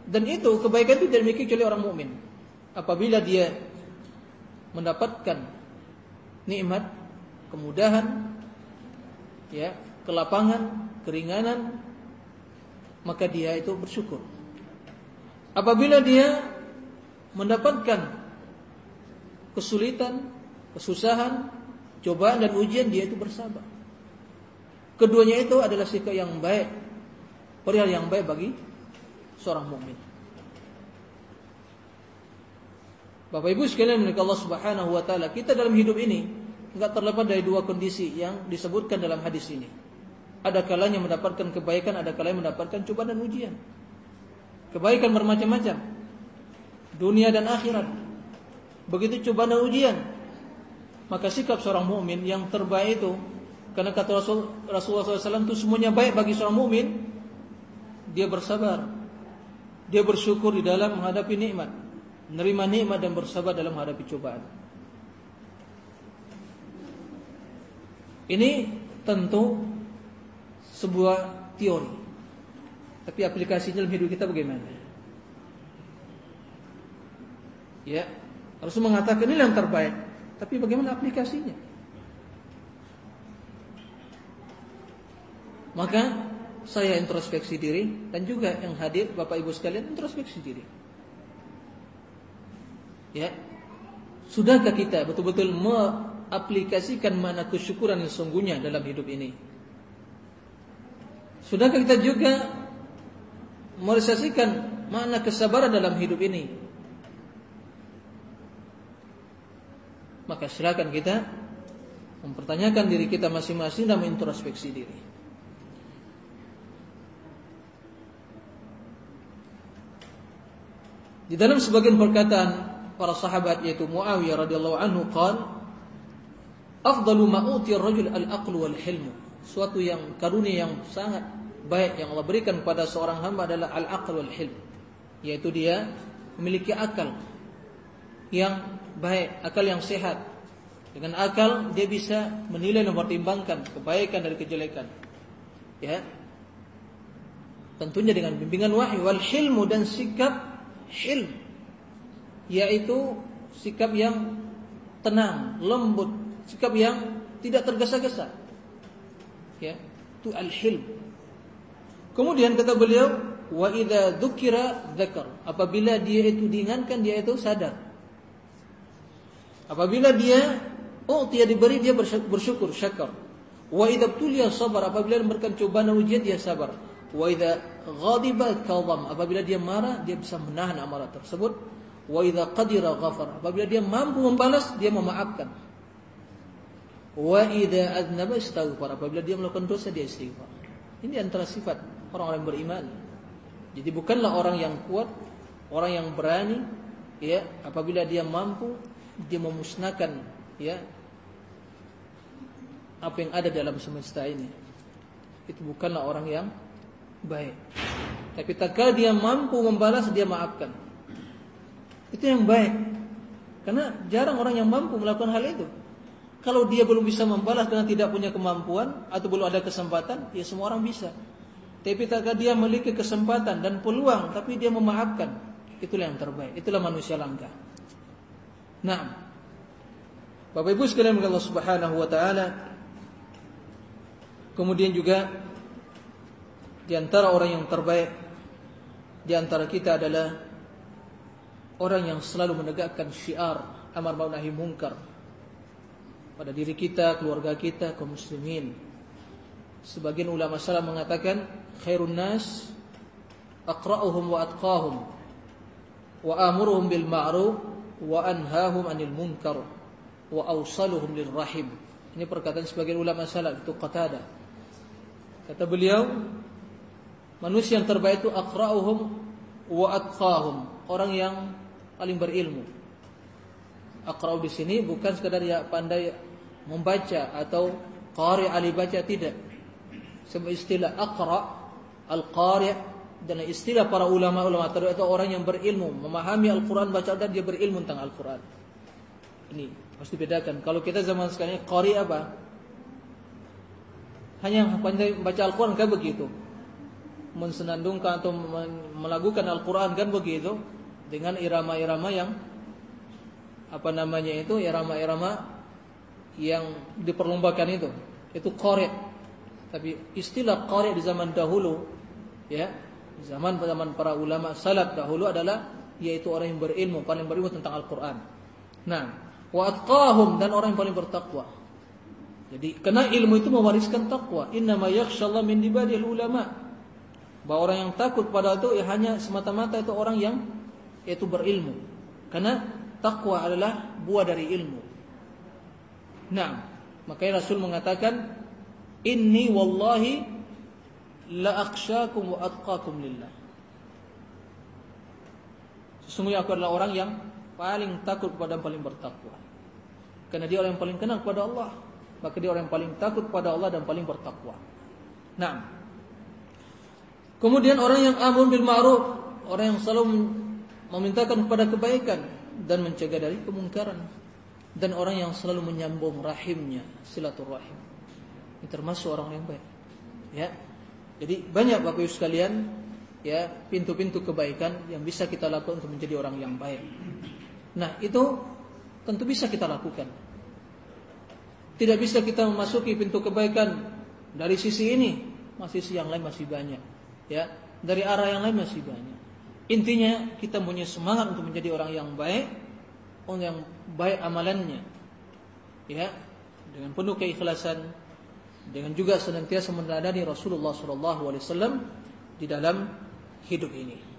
dan itu kebaikan itu dimiliki oleh orang mukmin. Apabila dia mendapatkan nikmat, kemudahan, ya, kelapangan, keringanan, maka dia itu bersyukur. Apabila dia mendapatkan kesulitan, kesusahan, cobaan dan ujian dia itu bersabar. Keduanya itu adalah sikap yang baik, perihal yang baik bagi seorang mukmin. Bapak Ibu sekalian menikah Allah Subhanahu wa taala, kita dalam hidup ini enggak terlepas dari dua kondisi yang disebutkan dalam hadis ini. Ada kalanya mendapatkan kebaikan, ada kalanya mendapatkan cobaan dan ujian. Kebaikan bermacam-macam. Dunia dan akhirat. Begitu cobaan dan ujian. Maka sikap seorang mukmin yang terbaik itu karena kata Rasul Rasulullah SAW itu semuanya baik bagi seorang mukmin. Dia bersabar. Dia bersyukur di dalam menghadapi nikmat. Menerima nikmat dan bersabar dalam menghadapi cobaan. Ini tentu sebuah teori. Tapi aplikasinya dalam hidup kita bagaimana? Ya, harus mengatakan ini yang terbaik. Tapi bagaimana aplikasinya? Maka saya introspeksi diri dan juga yang hadir Bapak Ibu sekalian introspeksi diri. Ya. Sudahkah kita betul-betul mengaplikasikan mana kesyukuran yang sungguhnya dalam hidup ini? Sudahkah kita juga merealisasikan makna kesabaran dalam hidup ini? Maka silakan kita mempertanyakan diri kita masing-masing dan mengintrospeksi diri. Di dalam sebagian perkataan para sahabat yaitu Muawiyah radhiyallahu anhu qala afdalu ma utiya ar-rajul al-aqlu wal hilmu suatu yang karunia yang sangat baik yang Allah berikan kepada seorang hamba adalah al-aql wal hilm yaitu dia memiliki akal yang baik, akal yang sehat. Dengan akal dia bisa menilai dan mempertimbangkan kebaikan dari kejelekan. Ya. Tentunya dengan bimbingan wahyu wal hilmu dan sikap hilm yaitu sikap yang tenang, lembut, sikap yang tidak tergesa-gesa. Ya, itu al-hilm. Kemudian kata beliau, wa idza dzukira dzakar. Apabila dia itu diingatkan dia itu sadar. Apabila dia oh dia diberi dia bersyukur, syakar. Wa idza tuliya sabar. Apabila diberikan cobaan dan ujian dia sabar. Wa idza ghadiba kadham. Apabila dia marah dia bisa menahan amarah tersebut. Wa idza qadira ghafar. Apabila dia mampu membalas dia memaafkan. Wa idza adnaba istaghfar. Apabila dia melakukan dosa dia istighfar. Ini antara sifat orang-orang beriman. Jadi bukanlah orang yang kuat, orang yang berani, ya, apabila dia mampu dia memusnahkan ya apa yang ada dalam semesta ini. Itu bukanlah orang yang baik. Tapi tak dia mampu membalas dia maafkan. Itu yang baik. Karena jarang orang yang mampu melakukan hal itu. Kalau dia belum bisa membalas karena tidak punya kemampuan atau belum ada kesempatan, ya semua orang bisa. Tapi tak dia memiliki kesempatan dan peluang tapi dia memaafkan. Itulah yang terbaik. Itulah manusia langka. Nah, Bapak Ibu sekalian Allah Subhanahu wa taala kemudian juga di antara orang yang terbaik di antara kita adalah orang yang selalu menegakkan syiar amar ma'ruf nahi munkar pada diri kita, keluarga kita, kaum muslimin. Sebagian ulama salaf mengatakan khairun nas aqra'uhum wa atqahum wa amuruhum bil ma'ruf wa anhahum 'anil munkar wa awsaluhum lir rahim. Ini perkataan sebagian ulama salaf itu Qatadah. Kata beliau, manusia yang terbaik itu aqra'uhum wa atqahum, orang yang paling berilmu. Aqra'u di sini bukan sekadar ya pandai membaca atau qari ali baca tidak. Semua istilah aqra, al-qari dan istilah para ulama-ulama terdahulu itu orang yang berilmu, memahami Al-Qur'an, baca dan dia berilmu tentang Al-Qur'an. Ini harus dibedakan. Kalau kita zaman sekarang qari apa? Hanya pandai membaca Al-Qur'an kan begitu. Mensenandungkan atau melakukan Al-Qur'an kan begitu dengan irama-irama yang apa namanya itu irama-irama yang diperlombakan itu itu qari tapi istilah qari di zaman dahulu ya zaman zaman para ulama salaf dahulu adalah yaitu orang yang berilmu paling berilmu tentang Al-Qur'an. Nah wa dan orang yang paling bertakwa. Jadi karena ilmu itu mewariskan takwa. Innama yakhshallahu min ibadil ulama. Bahwa orang yang takut pada itu ya hanya semata-mata itu orang yang yaitu berilmu. Karena takwa adalah buah dari ilmu Nah, makanya Rasul mengatakan, Inni wallahi la akshakum wa atqakum lillah. Sesungguhnya aku adalah orang yang paling takut kepada yang paling bertakwa. Karena dia orang yang paling kenal kepada Allah. Maka dia orang yang paling takut kepada Allah dan paling bertakwa. Nah. Kemudian orang yang amun bil ma'ruf, orang yang selalu memintakan kepada kebaikan dan mencegah dari kemungkaran dan orang yang selalu menyambung rahimnya silaturahim. Ini termasuk orang yang baik. Ya. Jadi banyak Bapak Ibu sekalian ya pintu-pintu kebaikan yang bisa kita lakukan untuk menjadi orang yang baik. Nah itu tentu bisa kita lakukan. Tidak bisa kita memasuki pintu kebaikan dari sisi ini masih sisi yang lain masih banyak. Ya dari arah yang lain masih banyak. Intinya kita punya semangat untuk menjadi orang yang baik yang baik amalannya ya dengan penuh keikhlasan dengan juga senantiasa meneladani Rasulullah wasallam di dalam hidup ini